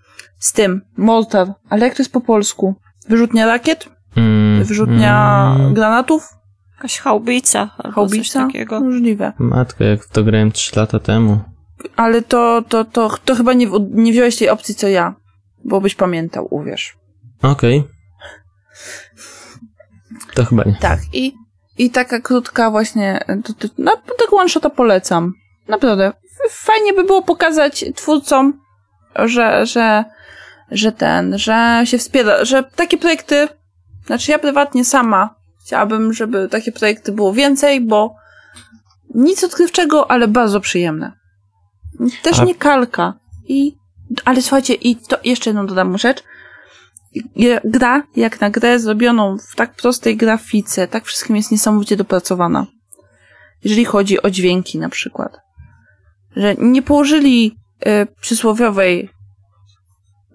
Z tym. Mortar. Ale jak to jest po polsku? Wyrzutnia rakiet? Mm, Wyrzutnia mm, granatów? Jakaś haubica albo coś Haubica? takiego. Możliwe. Matko, jak to grałem 3 lata temu. Ale to, to, to, to chyba nie, nie wziąłeś tej opcji co ja. Bo byś pamiętał, uwierz. Okej. To chyba nie. Tak, i, i taka krótka właśnie, to, to, no, tego one-shota polecam. Naprawdę. Fajnie by było pokazać twórcom, że, że, że ten, że się wspiera, że takie projekty, znaczy ja prywatnie sama chciałabym, żeby takie projekty było więcej, bo nic odkrywczego, ale bardzo przyjemne. Też A... nie kalka. I, ale słuchajcie, i to jeszcze jedną dodam rzecz. Gra, jak na grę zrobioną w tak prostej grafice, tak wszystkim jest niesamowicie dopracowana. Jeżeli chodzi o dźwięki na przykład. Że nie położyli y, przysłowiowej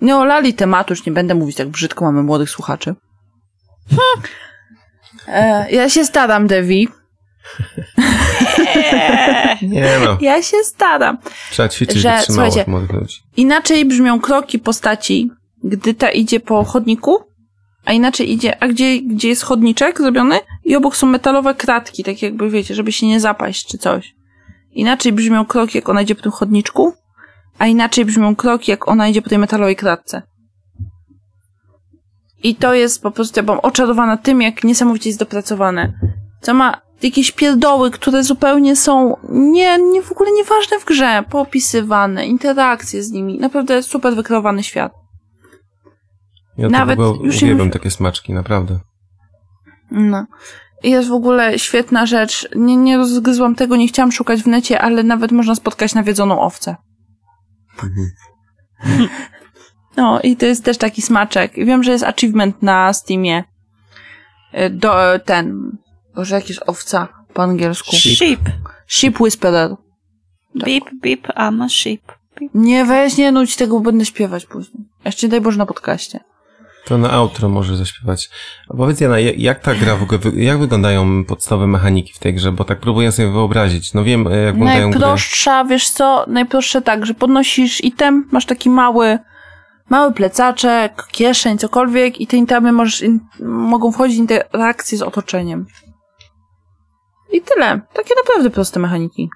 nie olali tematu, już nie będę mówić tak brzydko, mamy młodych słuchaczy. Hmm. E, ja się staram, Devi. Nie. [LAUGHS] nie no. Ja się staram. Trzeba ćwiczyć że, słuchajcie, Inaczej brzmią kroki postaci, gdy ta idzie po chodniku, a inaczej idzie, a gdzie, gdzie jest chodniczek zrobiony i obok są metalowe kratki, tak jakby wiecie, żeby się nie zapaść czy coś. Inaczej brzmią kroki, jak ona idzie po tym chodniczku, a inaczej brzmią kroki, jak ona idzie po tej metalowej kratce. I to jest po prostu, ja byłam oczarowana tym, jak niesamowicie jest dopracowane. Co ma jakieś pierdoły, które zupełnie są nie, nie w ogóle nieważne w grze, poopisywane, interakcje z nimi. Naprawdę super wykreowany świat. Ja Nawet to już uwielbiam takie smaczki, naprawdę. No. Jest w ogóle świetna rzecz. Nie, nie rozgryzłam tego, nie chciałam szukać w necie, ale nawet można spotkać nawiedzoną owcę. No i to jest też taki smaczek. Wiem, że jest achievement na Steamie. Y, do, ten, może jakiś owca po angielsku. Sheep. Sheep Whisperer. Tak. Beep, beep, I'm a sheep. Beep. Nie, weź, nie nudź tego, bo będę śpiewać później. Jeszcze daj Boże na podcaście. To na outro może zaśpiewać. A powiedz Jana, jak ta gra w ogóle, jak wyglądają podstawowe mechaniki w tej grze, bo tak próbuję sobie wyobrazić. No wiem, jak wyglądają Najprostsza, gry. wiesz co, najprostsze tak, że podnosisz item, masz taki mały, mały plecaczek, kieszeń, cokolwiek i te itemy możesz, in, mogą wchodzić w interakcję z otoczeniem. I tyle. Takie naprawdę proste mechaniki.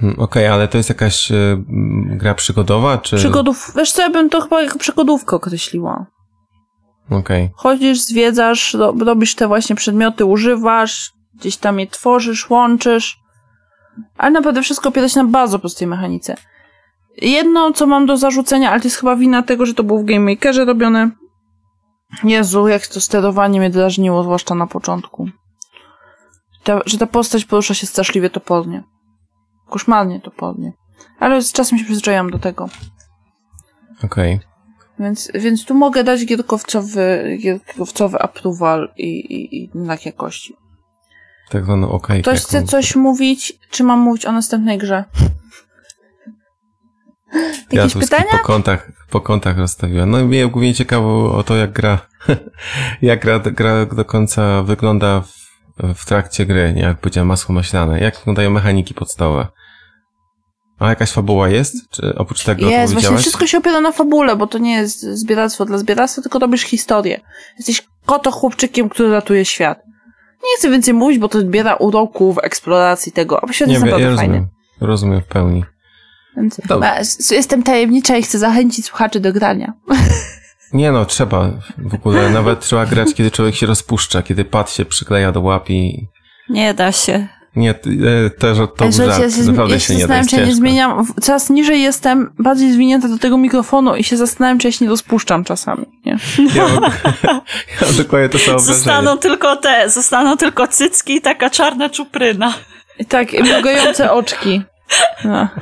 Hmm, okej, okay, ale to jest jakaś y, gra przygodowa, czy... Przygodów, wiesz co, ja bym to chyba jako przygodówkę określiła. Okej. Okay. Chodzisz, zwiedzasz, ro, robisz te właśnie przedmioty, używasz, gdzieś tam je tworzysz, łączysz, ale naprawdę wszystko opiera się na bardzo prostej mechanice. Jedno, co mam do zarzucenia, ale to jest chyba wina tego, że to było w Game Makerze robione. Jezu, jak to sterowanie mnie drażniło, zwłaszcza na początku. Ta, że ta postać porusza się straszliwie topornie. Koszmarnie topornie. Ale z czasem się przyzwyczaiłam do tego. Okej. Okay. Więc, więc tu mogę dać gierkowcowy, gierkowcowy approval i, i, i znak jakości. Tak zwane OK. Ktoś chce coś mówić, czy mam mówić o następnej grze? Jakieś ja pytania? Po kątach, po kątach rozstawiłem. No mnie głównie ciekawo o to, jak gra, [LAUGHS] jak gra, gra do końca wygląda w, w trakcie gry, nie? jak powiedziałem, masło maślane. Jak wyglądają mechaniki podstawowe. A jakaś fabuła jest? Czy oprócz tego Jest, właśnie wszystko się opiera na fabule, bo to nie jest zbieractwo dla zbieractwa, tylko robisz historię. Jesteś koto chłopczykiem, który ratuje świat. Nie chcę więcej mówić, bo to zbiera uroków, eksploracji tego, a świat nie, jest naprawdę ja rozumiem, fajny. Rozumiem w pełni. Więc jestem tajemnicza i chcę zachęcić słuchaczy do grania. [LAUGHS] Nie no, trzeba. W ogóle nawet trzeba grać, kiedy człowiek się rozpuszcza, kiedy pad się przykleja do łapi. Nie da się. Nie, e, też to był żart. Ja się, naprawdę ja się, się nie da. czy ja nie zmieniam. Coraz niżej jestem, bardziej zwinięta do tego mikrofonu i się zastanawiam, czy ja się nie rozpuszczam czasami. Nie? Ja, [LAUGHS] ja dokładnie to samo Zostaną tylko te, zostaną tylko cycki i taka czarna czupryna. I tak, mrugające oczki. No. [LAUGHS]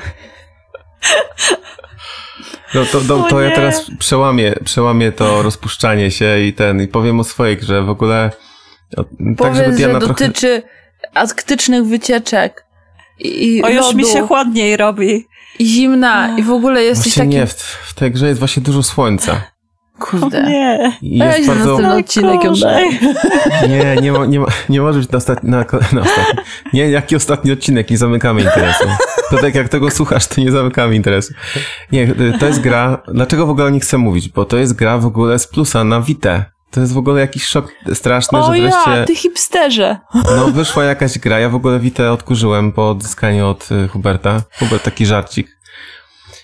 No to, to, to ja teraz przełamię, przełamię to rozpuszczanie się i ten, i powiem o swojej grze. W ogóle Powiedz, tak, żeby Diana że dotyczy trochę... arktycznych wycieczek i O, już mi się chłodniej robi. I zimna, i w ogóle jesteś właśnie taki... nie, w, w tej grze jest właśnie dużo słońca. Kurde. O nie. I jest Weź bardzo... następny odcinek ją Nie, nie, ma, nie, ma, nie może być na ostatni, na, na ostatni. Nie, jaki ostatni odcinek, nie zamykamy interesu. To tak jak tego słuchasz, to nie zamykamy interesu. Nie, to jest gra, dlaczego w ogóle nie chcę mówić? Bo to jest gra w ogóle z plusa na Vita. To jest w ogóle jakiś szok straszny, o że wreszcie... ja, ty hipsterze! No, wyszła jakaś gra, ja w ogóle Vita odkurzyłem po odzyskaniu od y, Huberta. Hubert taki żarcik.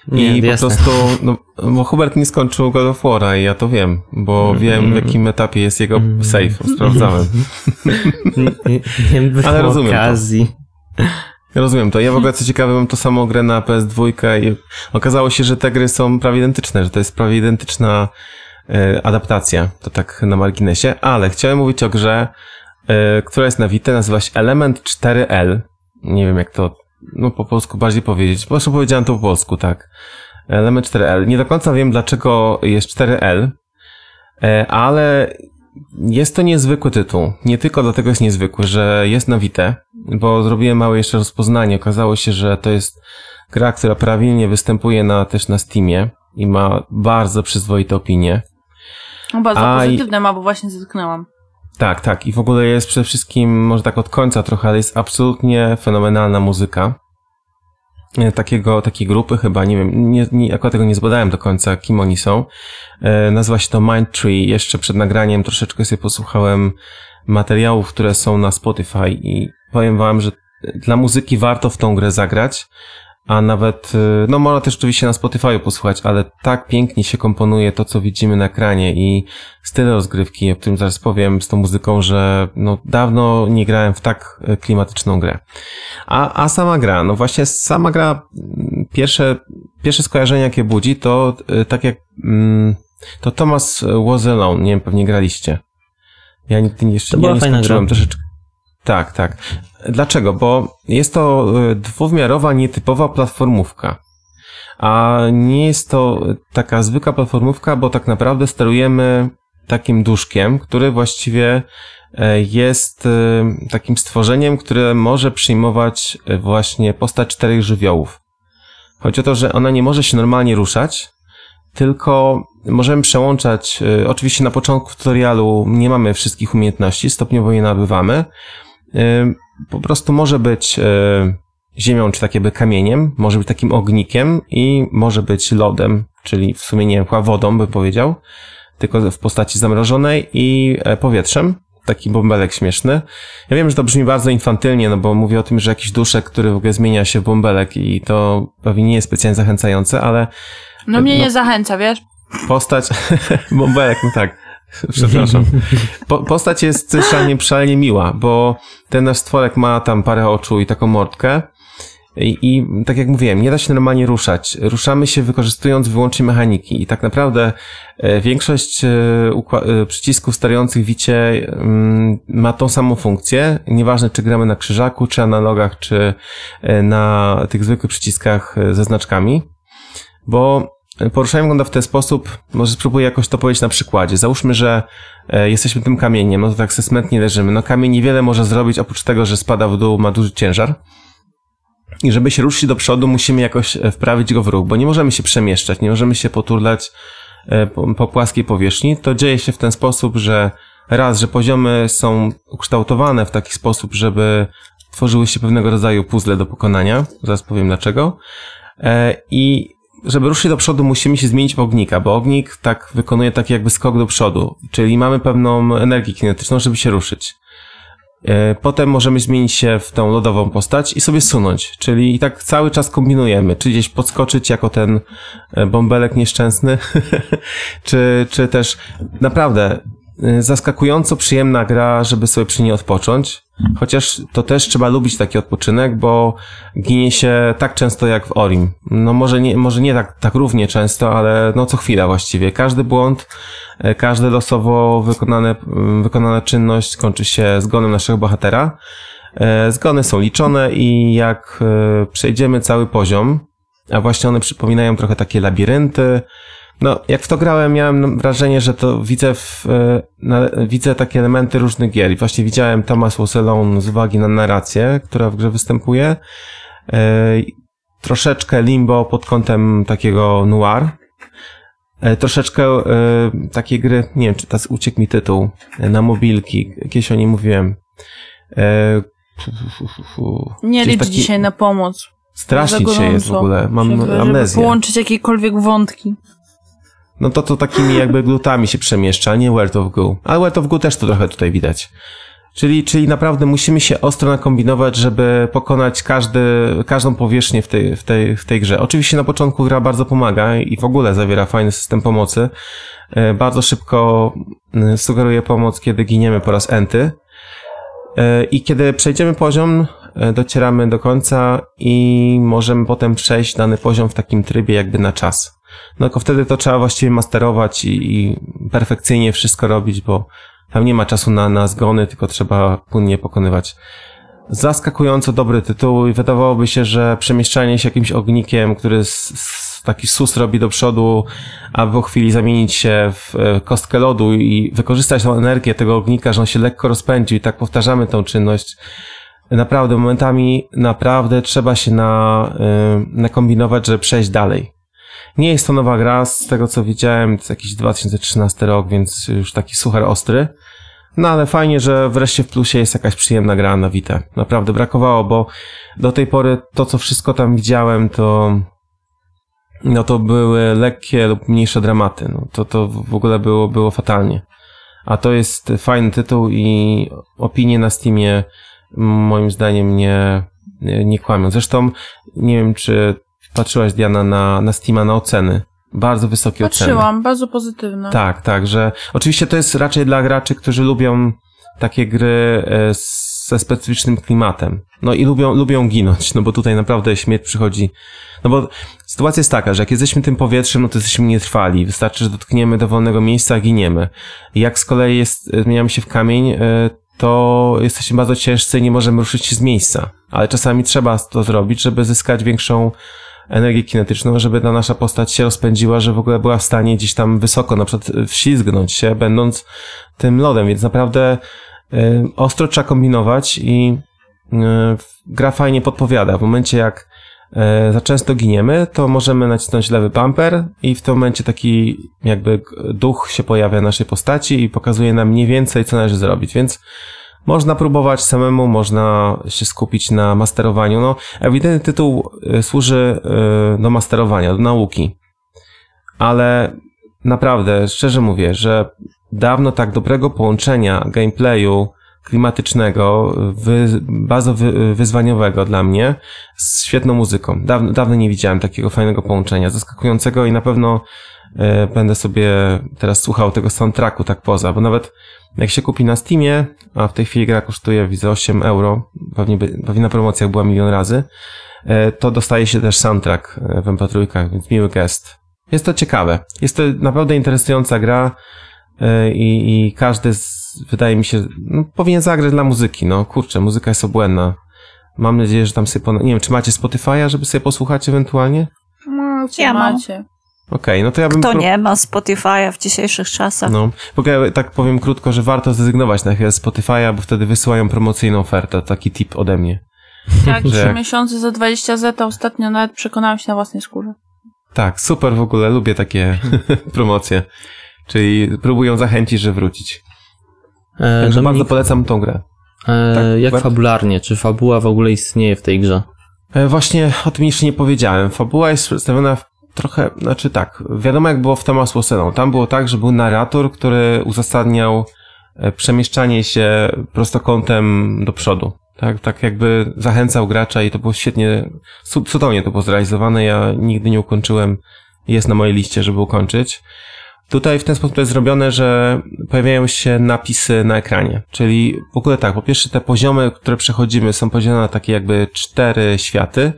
Nie, I jasne. po prostu, no, bo Hubert nie skończył God of War'a i ja to wiem, bo mm, wiem w jakim etapie jest jego mm, save, sprawdzałem. [LAUGHS] Nie, nie, nie Ale rozumiem okazji. To. Rozumiem to. Ja w ogóle co ciekawe mam to samo grę na PS2 i okazało się, że te gry są prawie identyczne, że to jest prawie identyczna e, adaptacja. To tak na marginesie. Ale chciałem mówić o grze, e, która jest na Vita, nazywa się Element 4L. Nie wiem jak to no po polsku bardziej powiedzieć. Po prostu powiedziałem to po polsku, tak. Element 4L. Nie do końca wiem, dlaczego jest 4L, e, ale jest to niezwykły tytuł. Nie tylko dlatego jest niezwykły, że jest na bo zrobiłem małe jeszcze rozpoznanie. Okazało się, że to jest gra, która prawidłnie występuje na, też na Steamie i ma bardzo przyzwoite opinie. No bardzo A pozytywne i... ma, bo właśnie zetknęłam. Tak, tak. I w ogóle jest przede wszystkim, może tak od końca trochę, ale jest absolutnie fenomenalna muzyka. E, takiego, takiej grupy chyba, nie wiem, nie, nie, akurat tego nie zbadałem do końca, kim oni są. E, nazywa się to Mind Tree. Jeszcze przed nagraniem troszeczkę sobie posłuchałem materiałów, które są na Spotify i powiem wam, że dla muzyki warto w tą grę zagrać a nawet, y, no można też oczywiście na Spotify posłuchać, ale tak pięknie się komponuje to, co widzimy na ekranie i styl rozgrywki, o którym zaraz powiem, z tą muzyką, że no dawno nie grałem w tak y, klimatyczną grę. A, a sama gra, no właśnie sama gra, mm, pierwsze, pierwsze skojarzenie, jakie budzi, to y, tak jak, mm, to Thomas Was Alone, nie wiem, pewnie graliście. Ja nigdy jeszcze to ja nie skończyłem troszeczkę. Tak, tak. Dlaczego? Bo jest to y, dwuwymiarowa, nietypowa platformówka. A nie jest to taka zwykła platformówka, bo tak naprawdę sterujemy takim duszkiem, który właściwie e, jest y, takim stworzeniem, które może przyjmować e, właśnie postać czterech żywiołów. Chodzi o to, że ona nie może się normalnie ruszać, tylko możemy przełączać, oczywiście na początku tutorialu nie mamy wszystkich umiejętności, stopniowo je nabywamy, po prostu może być e, ziemią, czy tak jakby kamieniem, może być takim ognikiem i może być lodem, czyli w sumie nie chyba wodą bym powiedział, tylko w postaci zamrożonej i e, powietrzem. Taki bąbelek śmieszny. Ja wiem, że to brzmi bardzo infantylnie, no bo mówię o tym, że jakiś duszek, który w ogóle zmienia się w bąbelek i to pewnie nie jest specjalnie zachęcające, ale... No mnie no, nie zachęca, wiesz? Postać, [LAUGHS] bąbelek, no tak. [LAUGHS] Przepraszam. Po, postać jest szalenie, szalenie miła, bo ten nasz stworek ma tam parę oczu i taką mordkę. I, I, tak jak mówiłem, nie da się normalnie ruszać. Ruszamy się wykorzystując wyłącznie mechaniki. I tak naprawdę e, większość e, e, przycisków sterujących wicie mm, ma tą samą funkcję. Nieważne, czy gramy na krzyżaku, czy analogach, czy na tych zwykłych przyciskach ze znaczkami. Bo Poruszanie wygląda w ten sposób, może spróbuję jakoś to powiedzieć na przykładzie. Załóżmy, że e, jesteśmy tym kamieniem, no to tak se smętnie leżymy. No kamień niewiele może zrobić, oprócz tego, że spada w dół, ma duży ciężar. I żeby się ruszyć do przodu, musimy jakoś e, wprawić go w ruch, bo nie możemy się przemieszczać, nie możemy się poturlać e, po, po płaskiej powierzchni. To dzieje się w ten sposób, że raz, że poziomy są ukształtowane w taki sposób, żeby tworzyły się pewnego rodzaju puzzle do pokonania. Zaraz powiem dlaczego. I żeby ruszyć do przodu, musimy się zmienić w ognika, bo ognik tak wykonuje taki jakby skok do przodu, czyli mamy pewną energię kinetyczną, żeby się ruszyć. E, potem możemy zmienić się w tą lodową postać i sobie sunąć, czyli i tak cały czas kombinujemy, czy gdzieś podskoczyć jako ten e, bąbelek nieszczęsny, [LAUGHS] czy, czy też naprawdę e, zaskakująco przyjemna gra, żeby sobie przy niej odpocząć. Chociaż to też trzeba lubić taki odpoczynek, bo ginie się tak często jak w Orim. No może nie, może nie tak, tak równie często, ale no co chwila właściwie. Każdy błąd, e, każde losowo wykonane, wykonana czynność kończy się zgonem naszego bohatera. E, zgony są liczone i jak e, przejdziemy cały poziom, a właśnie one przypominają trochę takie labirynty, no, jak w to grałem, miałem wrażenie, że to widzę, w, e, na, widzę takie elementy różnych gier. I właśnie widziałem Thomas Was Alone z uwagi na narrację, która w grze występuje. E, troszeczkę Limbo pod kątem takiego noir. E, troszeczkę e, takiej gry, nie wiem, czy teraz uciekł mi tytuł, e, na mobilki. Kiedyś o niej mówiłem. E, nie licz taki... dzisiaj na pomoc. Strasznie dzisiaj jest w ogóle. Mam amnezję. Połączyć jakiekolwiek wątki no to to takimi jakby glutami się przemieszcza, a nie World of Goo. Ale World of Goo też to trochę tutaj widać. Czyli, czyli naprawdę musimy się ostro nakombinować, żeby pokonać każdy, każdą powierzchnię w tej, w, tej, w tej grze. Oczywiście na początku gra bardzo pomaga i w ogóle zawiera fajny system pomocy. E, bardzo szybko e, sugeruje pomoc, kiedy giniemy po raz enty. E, I kiedy przejdziemy poziom, e, docieramy do końca i możemy potem przejść dany poziom w takim trybie jakby na czas. No tylko wtedy to trzeba właściwie masterować i, i perfekcyjnie wszystko robić, bo tam nie ma czasu na, na zgony, tylko trzeba płynnie pokonywać. Zaskakująco dobry tytuł i wydawałoby się, że przemieszczanie się jakimś ognikiem, który z, z taki sus robi do przodu, a po chwili zamienić się w e, kostkę lodu i wykorzystać tą energię tego ognika, że on się lekko rozpędził i tak powtarzamy tą czynność. Naprawdę, momentami naprawdę trzeba się na, e, nakombinować, żeby przejść dalej. Nie jest to nowa gra, z tego co widziałem, to jakiś 2013 rok, więc już taki suchar ostry. No ale fajnie, że wreszcie w plusie jest jakaś przyjemna gra na Vita. Naprawdę brakowało, bo do tej pory to, co wszystko tam widziałem, to no to były lekkie lub mniejsze dramaty. No, to, to w ogóle było, było fatalnie. A to jest fajny tytuł i opinie na Steamie moim zdaniem nie, nie, nie kłamią. Zresztą nie wiem, czy patrzyłaś Diana na, na Steama na oceny. Bardzo wysokie Patrzyłam, oceny. Patrzyłam, bardzo pozytywne. Tak, tak, że oczywiście to jest raczej dla graczy, którzy lubią takie gry e, ze specyficznym klimatem. No i lubią, lubią ginąć, no bo tutaj naprawdę śmierć przychodzi. No bo sytuacja jest taka, że jak jesteśmy tym powietrzem, no to jesteśmy nietrwali. Wystarczy, że dotkniemy dowolnego miejsca, giniemy. Jak z kolei jest, e, zmieniamy się w kamień, e, to jesteśmy bardzo ciężcy i nie możemy ruszyć się z miejsca. Ale czasami trzeba to zrobić, żeby zyskać większą energię kinetyczną, żeby ta nasza postać się rozpędziła, że w ogóle była w stanie gdzieś tam wysoko na przykład wślizgnąć się, będąc tym lodem, więc naprawdę y, ostro trzeba kombinować i y, gra fajnie podpowiada. W momencie jak y, za często giniemy, to możemy nacisnąć lewy bumper i w tym momencie taki jakby duch się pojawia naszej postaci i pokazuje nam mniej więcej, co należy zrobić, więc można próbować samemu, można się skupić na masterowaniu. No, ewidentny tytuł y, służy y, do masterowania, do nauki. Ale naprawdę, szczerze mówię, że dawno tak dobrego połączenia gameplayu klimatycznego, wy, bardzo wy, wyzwaniowego dla mnie z świetną muzyką. Dawno, dawno nie widziałem takiego fajnego połączenia, zaskakującego i na pewno e, będę sobie teraz słuchał tego soundtracku tak poza, bo nawet jak się kupi na Steamie, a w tej chwili gra kosztuje, widzę, 8 euro, pewnie, pewnie na promocjach była milion razy, e, to dostaje się też soundtrack e, w MP3, więc miły gest. Jest to ciekawe. Jest to naprawdę interesująca gra e, i, i każdy, z, wydaje mi się, no, powinien zagrać dla muzyki. No kurczę, muzyka jest obłędna. Mam nadzieję, że tam sobie, nie wiem, czy macie Spotify'a, żeby sobie posłuchać ewentualnie? Macie, ja macie. Okej, okay, no to ja bym... Kto nie ma Spotify'a w dzisiejszych czasach? No, bo ja tak powiem krótko, że warto zrezygnować na chwilę Spotify'a, bo wtedy wysyłają promocyjną ofertę, taki tip ode mnie. Tak, [LAUGHS] trzy jak... miesiące za 20 zeta ostatnio nawet przekonałem się na własnej skórze. Tak, super w ogóle, lubię takie [LAUGHS] promocje. Czyli próbują zachęcić, że wrócić. E, Także bardzo polecam tą grę. E, tak, jak Bert? fabularnie? Czy fabuła w ogóle istnieje w tej grze? E, właśnie o tym jeszcze nie powiedziałem. Fabuła jest przedstawiona w trochę, znaczy tak, wiadomo jak było w Thomas Watsoną. Tam było tak, że był narrator, który uzasadniał e, przemieszczanie się prostokątem do przodu. Tak, tak jakby zachęcał gracza i to było świetnie, cudownie to było zrealizowane. Ja nigdy nie ukończyłem, jest na mojej liście, żeby ukończyć. Tutaj w ten sposób to jest zrobione, że pojawiają się napisy na ekranie. Czyli w ogóle tak, po pierwsze te poziomy, które przechodzimy są podzielone na takie jakby cztery światy.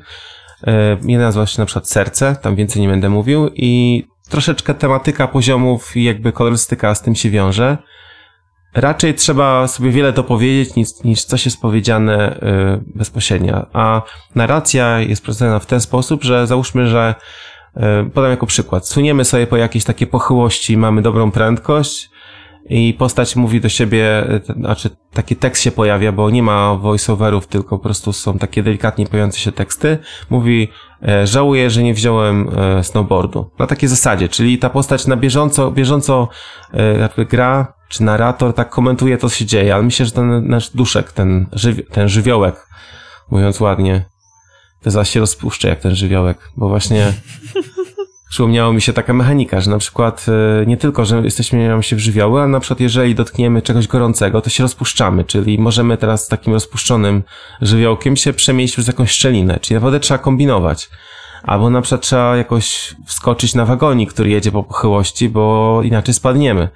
E, jeden nazywa się na przykład Serce, tam więcej nie będę mówił i troszeczkę tematyka poziomów i jakby kolorystyka z tym się wiąże. Raczej trzeba sobie wiele dopowiedzieć niż, niż coś jest powiedziane yy, bezpośrednio. A narracja jest przedstawiona w ten sposób, że załóżmy, że yy, podam jako przykład. Suniemy sobie po jakiejś takiej pochyłości, mamy dobrą prędkość i postać mówi do siebie, znaczy taki tekst się pojawia, bo nie ma voiceoverów, tylko po prostu są takie delikatnie pojawiające się teksty. Mówi, e, żałuję, że nie wziąłem e, snowboardu. Na takiej zasadzie, czyli ta postać na bieżąco, bieżąco e, jakby gra, czy narrator tak komentuje to, co się dzieje, ale myślę, że ten nasz duszek, ten, żywi ten żywiołek, mówiąc ładnie, to zaś się rozpuszcza jak ten żywiołek, bo właśnie [LAUGHS] przypomniało mi się taka mechanika, że na przykład e, nie tylko, że jesteśmy się w żywioły, ale na przykład jeżeli dotkniemy czegoś gorącego, to się rozpuszczamy, czyli możemy teraz takim rozpuszczonym żywiołkiem się przemieścić przez jakąś szczelinę, czyli naprawdę trzeba kombinować. Albo na przykład trzeba jakoś wskoczyć na wagonik, który jedzie po pochyłości, bo inaczej spadniemy.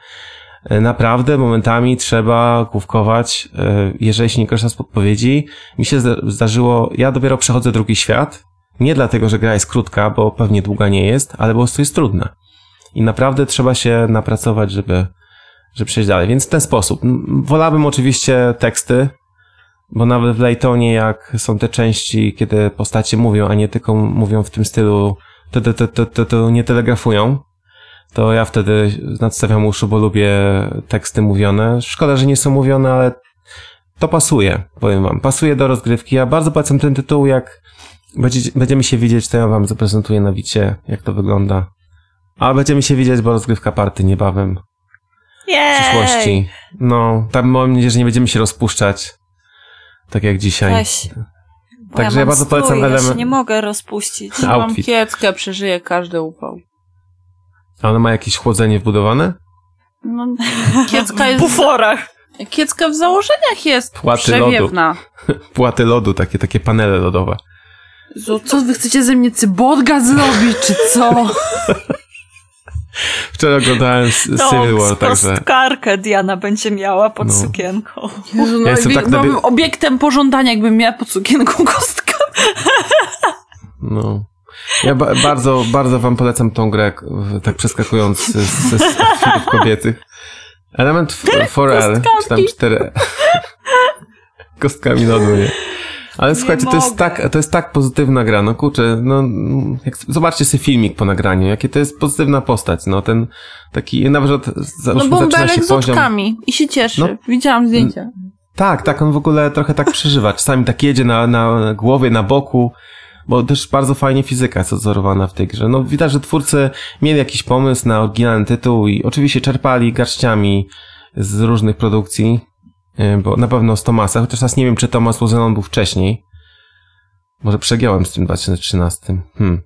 e, naprawdę momentami trzeba główkować, e, jeżeli się nie korzysta z podpowiedzi. Mi się zdarzyło, ja dopiero przechodzę drugi świat, nie dlatego, że gra jest krótka, bo pewnie długa nie jest, ale po prostu jest trudna. I naprawdę trzeba się napracować, żeby, żeby przejść dalej. Więc w ten sposób. Wolałbym oczywiście teksty, bo nawet w Laytonie, jak są te części, kiedy postacie mówią, a nie tylko mówią w tym stylu, to, to, to, to, to nie telegrafują, to ja wtedy nadstawiam uszu, bo lubię teksty mówione. Szkoda, że nie są mówione, ale to pasuje, powiem wam. Pasuje do rozgrywki. Ja bardzo polecam ten tytuł, jak będziemy się widzieć, to ja wam zaprezentuję na wicie, jak to wygląda. A będziemy się widzieć, bo rozgrywka party niebawem. Jej! W przyszłości. No, tam mam nadzieję, że nie będziemy się rozpuszczać. Tak jak dzisiaj. Weź. Także ja, ja bardzo strój, polecam element. Ja się nie mogę rozpuścić. [LAUGHS] Ja mam kieckę, przeżyję każdy upał. A ona ma jakieś chłodzenie wbudowane? No, [LAUGHS] kiecka jest... W buforach. Kiecka w założeniach jest Płaty przewiewna. Lodu. [LAUGHS] Płaty lodu, takie, takie panele lodowe. Co, wy chcecie ze mnie cybodga zrobić, czy co? [LAUGHS] Wczoraj oglądałem Civil War, także... kostkarkę Diana będzie miała pod no. sukienką. Jezu, no, ja jestem tak nabie... obiektem pożądania, jakbym miała pod sukienką kostkę. No. Ja ba bardzo, bardzo wam polecam tą grę, tak przeskakując z, z, z filmów. Element 4L, [LAUGHS] czy tam 4 [LAUGHS] Kostkami lodu, nie? Ale słuchajcie, to jest, tak, to jest tak pozytywna gra, no kurczę, no, jak, zobaczcie sobie filmik po nagraniu, jakie to jest pozytywna postać, no ten taki, nawet od, no, zaczyna się z poziom... oczkami i się cieszy, no, widziałam zdjęcia. Tak, tak, on w ogóle trochę tak przeżywa, czasami tak jedzie na, na głowie, na boku, bo też bardzo fajnie fizyka jest odzorowana w tej grze. No widać, że twórcy mieli jakiś pomysł na oryginalny tytuł i oczywiście czerpali garściami z różnych produkcji, bo na pewno z Tomasa, chociaż teraz nie wiem, czy Tomas Luzenon był wcześniej. Może przegiąłem z tym 2013. Hmm.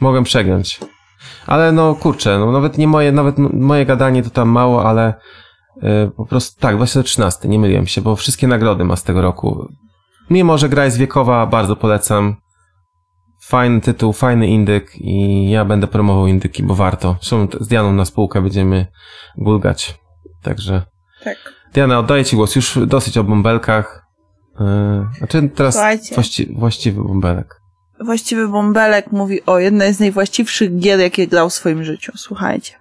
Mogłem przegiąć. Ale no kurczę, no nawet nie moje, nawet moje gadanie to tam mało, ale yy, po prostu tak, 2013, nie myliłem się, bo wszystkie nagrody ma z tego roku. Mimo, że gra jest wiekowa, bardzo polecam. Fajny tytuł, fajny indyk i ja będę promował indyki, bo warto. Zresztą z Dianą na spółkę będziemy gulgać. Także. Tak. Diana, oddaję Ci głos. Już dosyć o bąbelkach. Znaczy teraz właści właściwy bąbelek. Właściwy bąbelek mówi o jednej z najwłaściwszych gier, jakie grał w swoim życiu. Słuchajcie.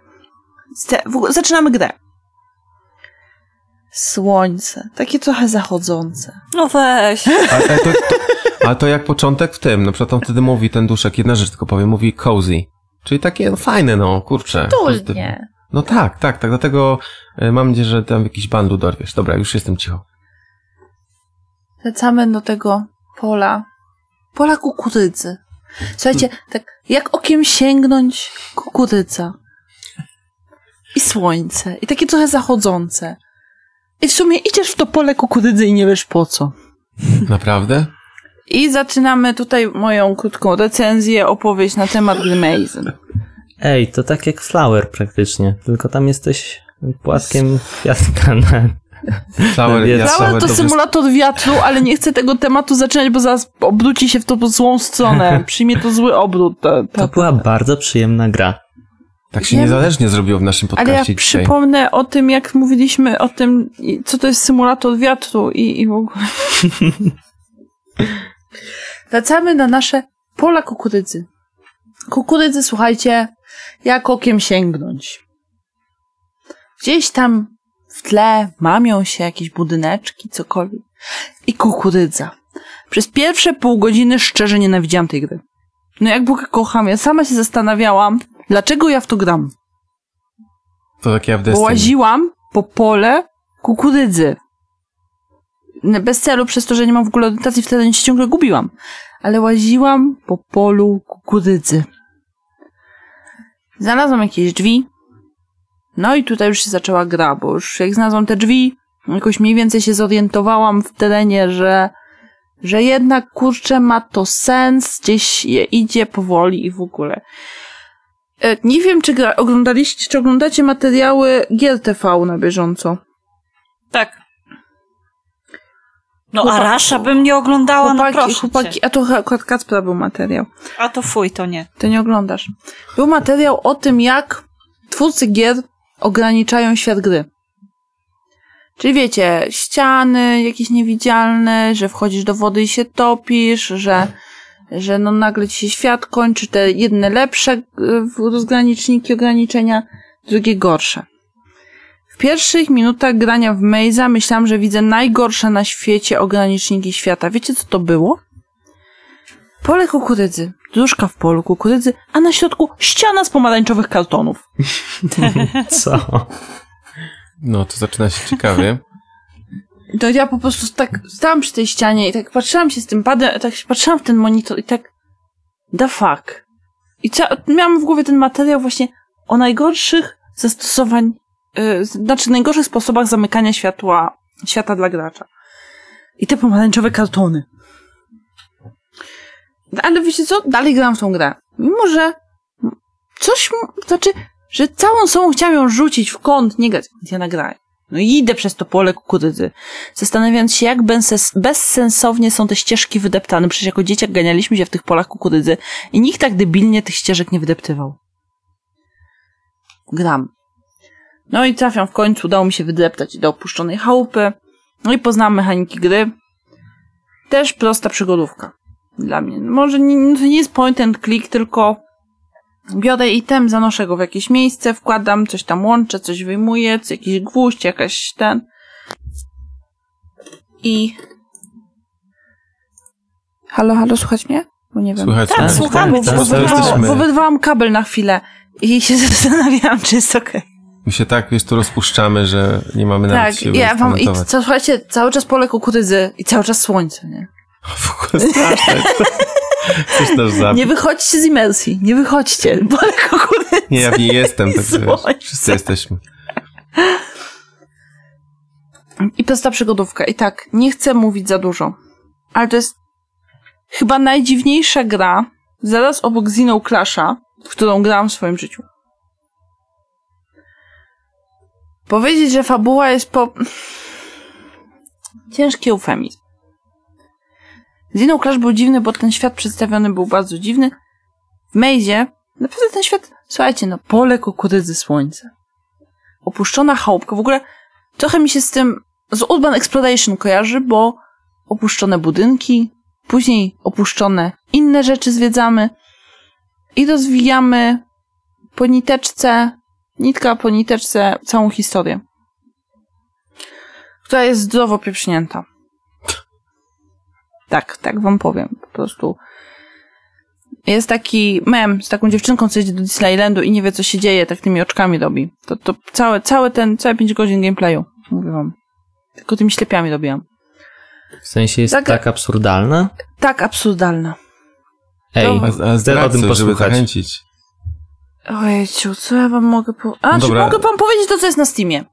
Zaczynamy grę. Słońce. Takie trochę zachodzące. No weź. Ale to, to, ale to jak początek w tym, na przykład on wtedy mówi ten duszek, jedna rzecz tylko powiem, mówi cozy. Czyli takie no, fajne, no, kurczę. Tulnie. No tak, tak, tak, dlatego e, mam nadzieję, że tam jakiś bandu dorwiesz. Dobra, już jestem cicho. Wracamy do tego pola. Pola kukurydzy. Słuchajcie, tak jak okiem sięgnąć kukurydza. I słońce. I takie trochę zachodzące. I w sumie idziesz w to pole kukurydzy i nie wiesz po co. Naprawdę? I zaczynamy tutaj moją krótką recenzję, opowieść na temat gry Mazen. Ej, to tak jak Flower praktycznie, tylko tam jesteś płatkiem kwiatka na... Flower, ja, Flower to symulator wiatru, ale nie chcę tego tematu zaczynać, bo zaraz obróci się w tą złą stronę. [LAUGHS] Przyjmie to zły obrót. Ta, ta, to była bardzo przyjemna gra. Tak się niezależnie zrobiło w naszym podcaście Ale ja dzisiaj. przypomnę o tym, jak mówiliśmy o tym, co to jest symulator wiatru i, i w ogóle. [LAUGHS] Wracamy na nasze pola kukurydzy. Kukurydzy, słuchajcie, jak okiem sięgnąć. Gdzieś tam w tle mamią się jakieś budyneczki, cokolwiek. I kukurydza. Przez pierwsze pół godziny szczerze nienawidziłam tej gry. No jak Bóg kocham, ja sama się zastanawiałam, dlaczego ja w to gram. To tak ja w Bo łaziłam po pole kukurydzy bez celu, przez to, że nie mam w ogóle orientacji, wtedy się ciągle gubiłam. Ale łaziłam po polu kukurydzy. Znalazłam jakieś drzwi. No i tutaj już się zaczęła gra, bo już jak znalazłam te drzwi, jakoś mniej więcej się zorientowałam w terenie, że, że jednak kurczę ma to sens, gdzieś je idzie powoli i w ogóle. E, nie wiem, czy oglądaliście, czy oglądacie materiały GLTV na bieżąco. Tak. No a Rasza bym nie oglądała, no chłopaki, no proszę chłopaki, A to akurat Kacpra był materiał. A to fuj, to nie. To nie oglądasz. Był materiał o tym, jak twórcy gier ograniczają świat gry. Czyli wiecie, ściany jakieś niewidzialne, że wchodzisz do wody i się topisz, że, że no nagle ci się świat kończy, te jedne lepsze y, rozgraniczniki, ograniczenia, drugie gorsze. W pierwszych minutach grania w Maze'a myślałam, że widzę najgorsze na świecie ograniczniki świata. Wiecie co to było? Pole kukurydzy, duszka w polu kukurydzy, a na środku ściana z pomarańczowych kartonów. [LAUGHS] Co? No, to zaczyna się ciekawie. To ja po prostu tak stałam przy tej ścianie i tak patrzyłam się z tym padem, tak patrzyłam w ten monitor i tak the fuck. I co, miałam w głowie ten materiał właśnie o najgorszych zastosowań, znaczy najgorszych sposobach zamykania światła, świata dla gracza. I te pomarańczowe kartony. Ale wiecie co? Dalej gram w tą grę. Mimo, że coś, znaczy, że całą sobą chciałam ją rzucić w kąt, nie grać. Ja nagrałem. No i idę przez to pole kukurydzy, zastanawiając się, jak bezsensownie są te ścieżki wydeptane. Przecież jako dzieciak ganialiśmy się w tych polach kukurydzy i nikt tak debilnie tych ścieżek nie wydeptywał. Gram. No i trafiam w końcu, udało mi się wydeptać do opuszczonej chałupy. No i poznałam mechaniki gry. Też prosta przygodówka. Dla mnie. Może nie, to nie jest point and click, tylko biorę item, zanoszę go w jakieś miejsce, wkładam, coś tam łączę, coś wyjmuję, jakiś gwóźdź, jakaś ten. I... Halo, halo, słuchać mnie? Bo nie wiem. Słuchać, Tak, słuchamy cię. Bo Bo, jesteśmy- bo wydwałam kabel na chwilę i się [LAUGHS] zastanawiałam, czy jest okej. My się tak, wiesz, tu rozpuszczamy, że nie mamy nawet Tak, siły ja wam, i co, słuchajcie, cały czas pole kukurydzy i cały czas słońce, nie? W ogóle straszne. [LAUGHS] Nie wychodźcie z imersji, nie wychodźcie, pole kukurydzy. Nie, ja w niej jestem, tak wiesz. Wszyscy jesteśmy. I prosta przygodówka. I tak, nie chcę mówić za dużo, ale to jest chyba najdziwniejsza gra, zaraz obok Xeno Clasha, w którą grałam w swoim życiu. Powiedzieć, że fabuła jest po... Ciężki eufemizm. Xeno Clash był dziwny, bo ten świat przedstawiony był bardzo dziwny. W Mazie naprawdę ten świat, słuchajcie, no pole kukurydzy, słońce. Opuszczona chałupka. W ogóle trochę mi się z tym z Urban Exploration kojarzy, bo opuszczone budynki, później opuszczone inne rzeczy zwiedzamy i rozwijamy po niteczce, nitka po niteczce całą historię, która jest zdrowo pieprznięta. Tak, tak wam powiem. Po prostu jest taki mem z taką dziewczynką, co jedzie do Disneylandu i nie wie, co się dzieje, tak tymi oczkami robi. To, to całe, całe ten, całe 5 godzin gameplayu, mówię wam. Tylko tymi ślepiami robiłam. W sensie jest Tak- tak, absurdalna? Tak absurdalna. Ej, A, a tym coś, żeby zachęcić. Ojejciu, co ja wam mogę powiedzieć? A, No czy mogę wam powiedzieć to, co jest na Steamie?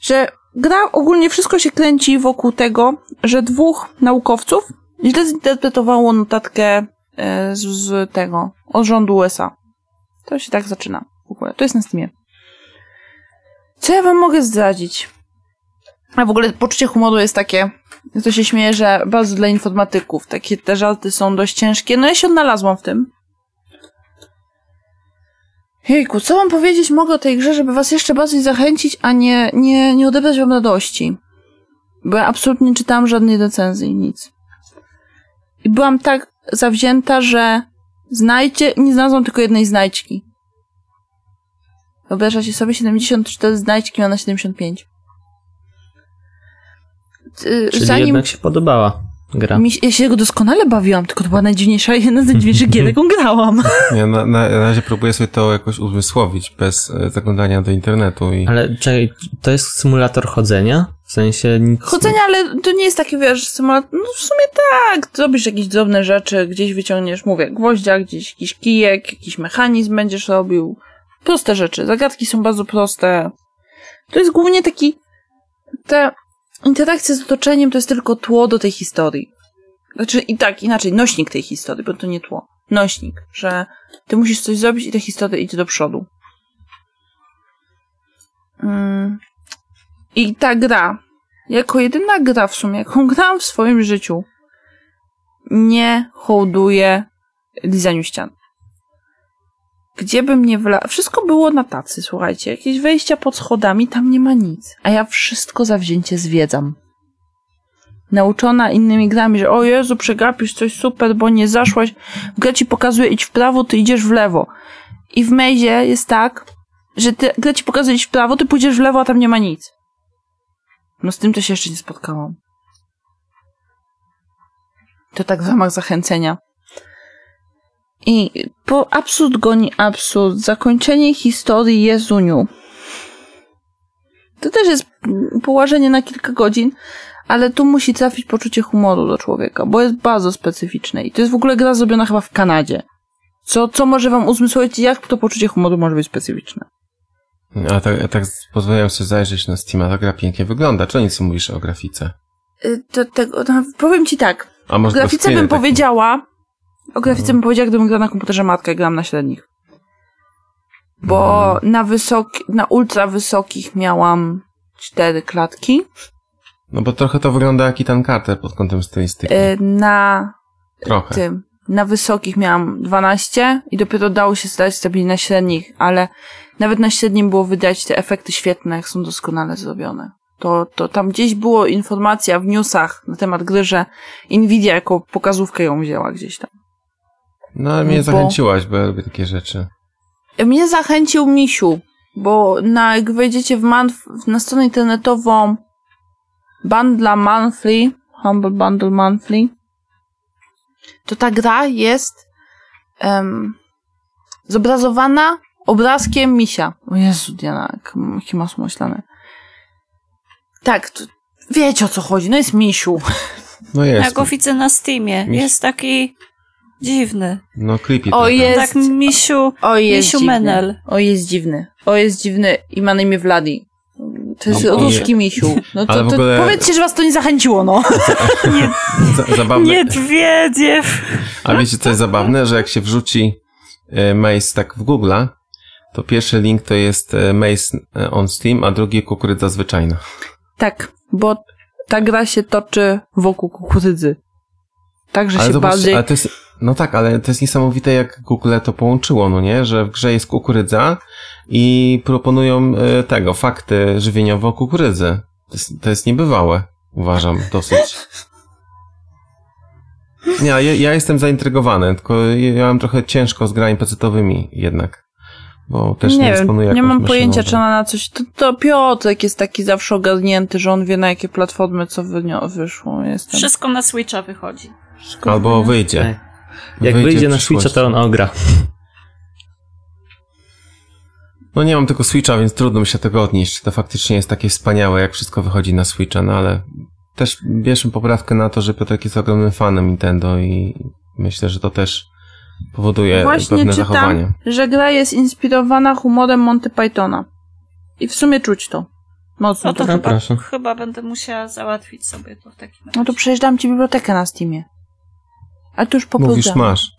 Że gra, ogólnie wszystko się kręci wokół tego, że dwóch naukowców źle zinterpretowało notatkę e, z, z tego, od rządu USA. To się tak zaczyna w ogóle. To jest na Steamie. Co ja wam mogę zdradzić? A w ogóle poczucie humoru jest takie, to się śmieje, że bardzo dla informatyków. Takie te żarty są dość ciężkie. No ja się odnalazłam w tym. Jejku, co wam powiedzieć mogę o tej grze, żeby was jeszcze bardziej zachęcić, a nie, nie, nie odebrać wam radości? Bo ja absolutnie nie czytałam żadnej recenzji, nic. I byłam tak zawzięta, że znajdzie, nie znalazłam tylko jednej znajdźki. Wyobrażacie sobie 74 znajdźki, a na 75. Yy, Czyli Zanim jednak się podobała gra. mi, ja się go doskonale bawiłam, tylko to była najdziwniejsza, jedna z najdziwniejszych gier, jaką grałam. [LAUGHS] Ja na, na, na razie próbuję sobie to jakoś uzmysłowić bez e, zaglądania do internetu i Ale czekaj, to jest symulator chodzenia? W sensie nic... Chodzenia, ale to nie jest takie, wiesz, symulator. No w sumie tak, zrobisz jakieś drobne rzeczy, gdzieś wyciągniesz, mówię, gwoździa, gdzieś jakiś kijek, jakiś mechanizm będziesz robił. Proste rzeczy. Zagadki są bardzo proste. To jest głównie taki. Te interakcje z otoczeniem to jest tylko tło do tej historii. Znaczy, i tak, inaczej, nośnik tej historii, bo to nie tło. Nośnik, że ty musisz coś zrobić i ta historia idzie do przodu. Mm. I ta gra, jako jedyna gra w sumie, jaką grałam w swoim życiu, nie hołduje lizaniu ścian. Gdzie bym nie wla... Wszystko było na tacy, słuchajcie. Jakieś wejścia pod schodami, tam nie ma nic. A ja wszystko zawzięcie zwiedzam. Nauczona innymi grami, że o Jezu, przegapisz coś super, bo nie zaszłaś. Gra ci pokazuje idź w prawo, ty idziesz w lewo. I w Mazie jest tak, że ty, gra ci pokazuje idź w prawo, ty pójdziesz w lewo, a tam nie ma nic. No z tym to się jeszcze nie spotkałam. To tak w ramach zachęcenia. I po absurd goni absurd. Zakończenie historii Jezuniu. To też jest położenie na kilka godzin, ale tu musi trafić poczucie humoru do człowieka, bo jest bardzo specyficzne. I to jest w ogóle gra zrobiona chyba w Kanadzie. Co, co może wam uzmysłowić, jak to poczucie humoru może być specyficzne? A tak, tak pozwoliłem sobie zajrzeć na Steama, ta gra pięknie wygląda. Czy nic mówisz o grafice? Y, to, tego, no, powiem ci tak. A może grafice bym powiedziała, o grafice bym powiedziała, gdybym grała na komputerze matkę, gram na średnich. Bo hmm. na wysoki, na ultra wysokich miałam cztery klatki. No bo trochę to wygląda jak i ten karter pod kątem stylistyki. Yy, na trochę. tym, na wysokich miałam 12 i dopiero dało się stać stabilnie na średnich, ale nawet na średnim było wydać te efekty świetne, jak są doskonale zrobione. To, to tam gdzieś było informacja w newsach na temat gry, że Nvidia jako pokazówkę ją wzięła gdzieś tam. No ale mnie bo... zachęciłaś, bo ja lubię takie rzeczy. Mnie zachęcił Misiu, bo na, jak wejdziecie w man, na stronę internetową Bundle Monthly, Humble Bundle Monthly, to ta gra jest um, zobrazowana obrazkiem misia. O Jezu, Diana, jakie masło myślane. Tak, to, wiecie o co chodzi, no jest misiu. No jest. Jak go widzę na Steamie. Miś... Jest taki dziwny. No creepy. O, jest. Tak misiu, o, jest misiu dziwny. Menel. O, jest dziwny. O, jest dziwny i ma na imię Vladi. To jest no, ruski misiu. No to, to ogóle... powiedzcie, że was to nie zachęciło, no. [LAUGHS] nie, zabawne. Niedźwiedziew. A wiecie, co jest zabawne? Że jak się wrzuci e, Maze tak w Google'a, to pierwszy link to jest e, Maze e, on Steam, a drugi kukurydza zwyczajna. Tak, bo ta gra się toczy wokół kukurydzy. Także ale się zobacz, bardziej... Ale to jest, no tak, ale to jest niesamowite, jak Google to połączyło, no nie? Że w grze jest kukurydza i proponują e, tego, fakty żywieniowe o kukurydzy. To jest, to jest niebywałe, uważam, dosyć. [LAUGHS] Nie, ja, ja jestem zaintrygowany, tylko ja mam trochę ciężko z grami pecetowymi jednak. Bo też nie, nie wiem, nie mam pojęcia, czy ona na coś. To, to Piotrek jest taki zawsze ogarnięty, że on wie na jakie platformy co wyszło. Jestem. Wszystko na Switcha wychodzi. Wszystko Albo wyjdzie. Jak wyjdzie, wyjdzie na Switcha, to on ogra. No nie mam tylko Switcha, więc trudno mi się tego odnieść, czy to faktycznie jest takie wspaniałe, jak wszystko wychodzi na Switcha, no ale też bierzemy poprawkę na to, że Piotrek jest ogromnym fanem Nintendo i myślę, że to też powoduje Właśnie pewne czytam, zachowanie. że gra jest inspirowana humorem Monty Pythona. I w sumie czuć to. Mocno no to, to chyba, chyba będę musiała załatwić sobie to w takim razie. No to przejeżdżam ci bibliotekę na Steamie. A to już po Mówisz, programie. masz.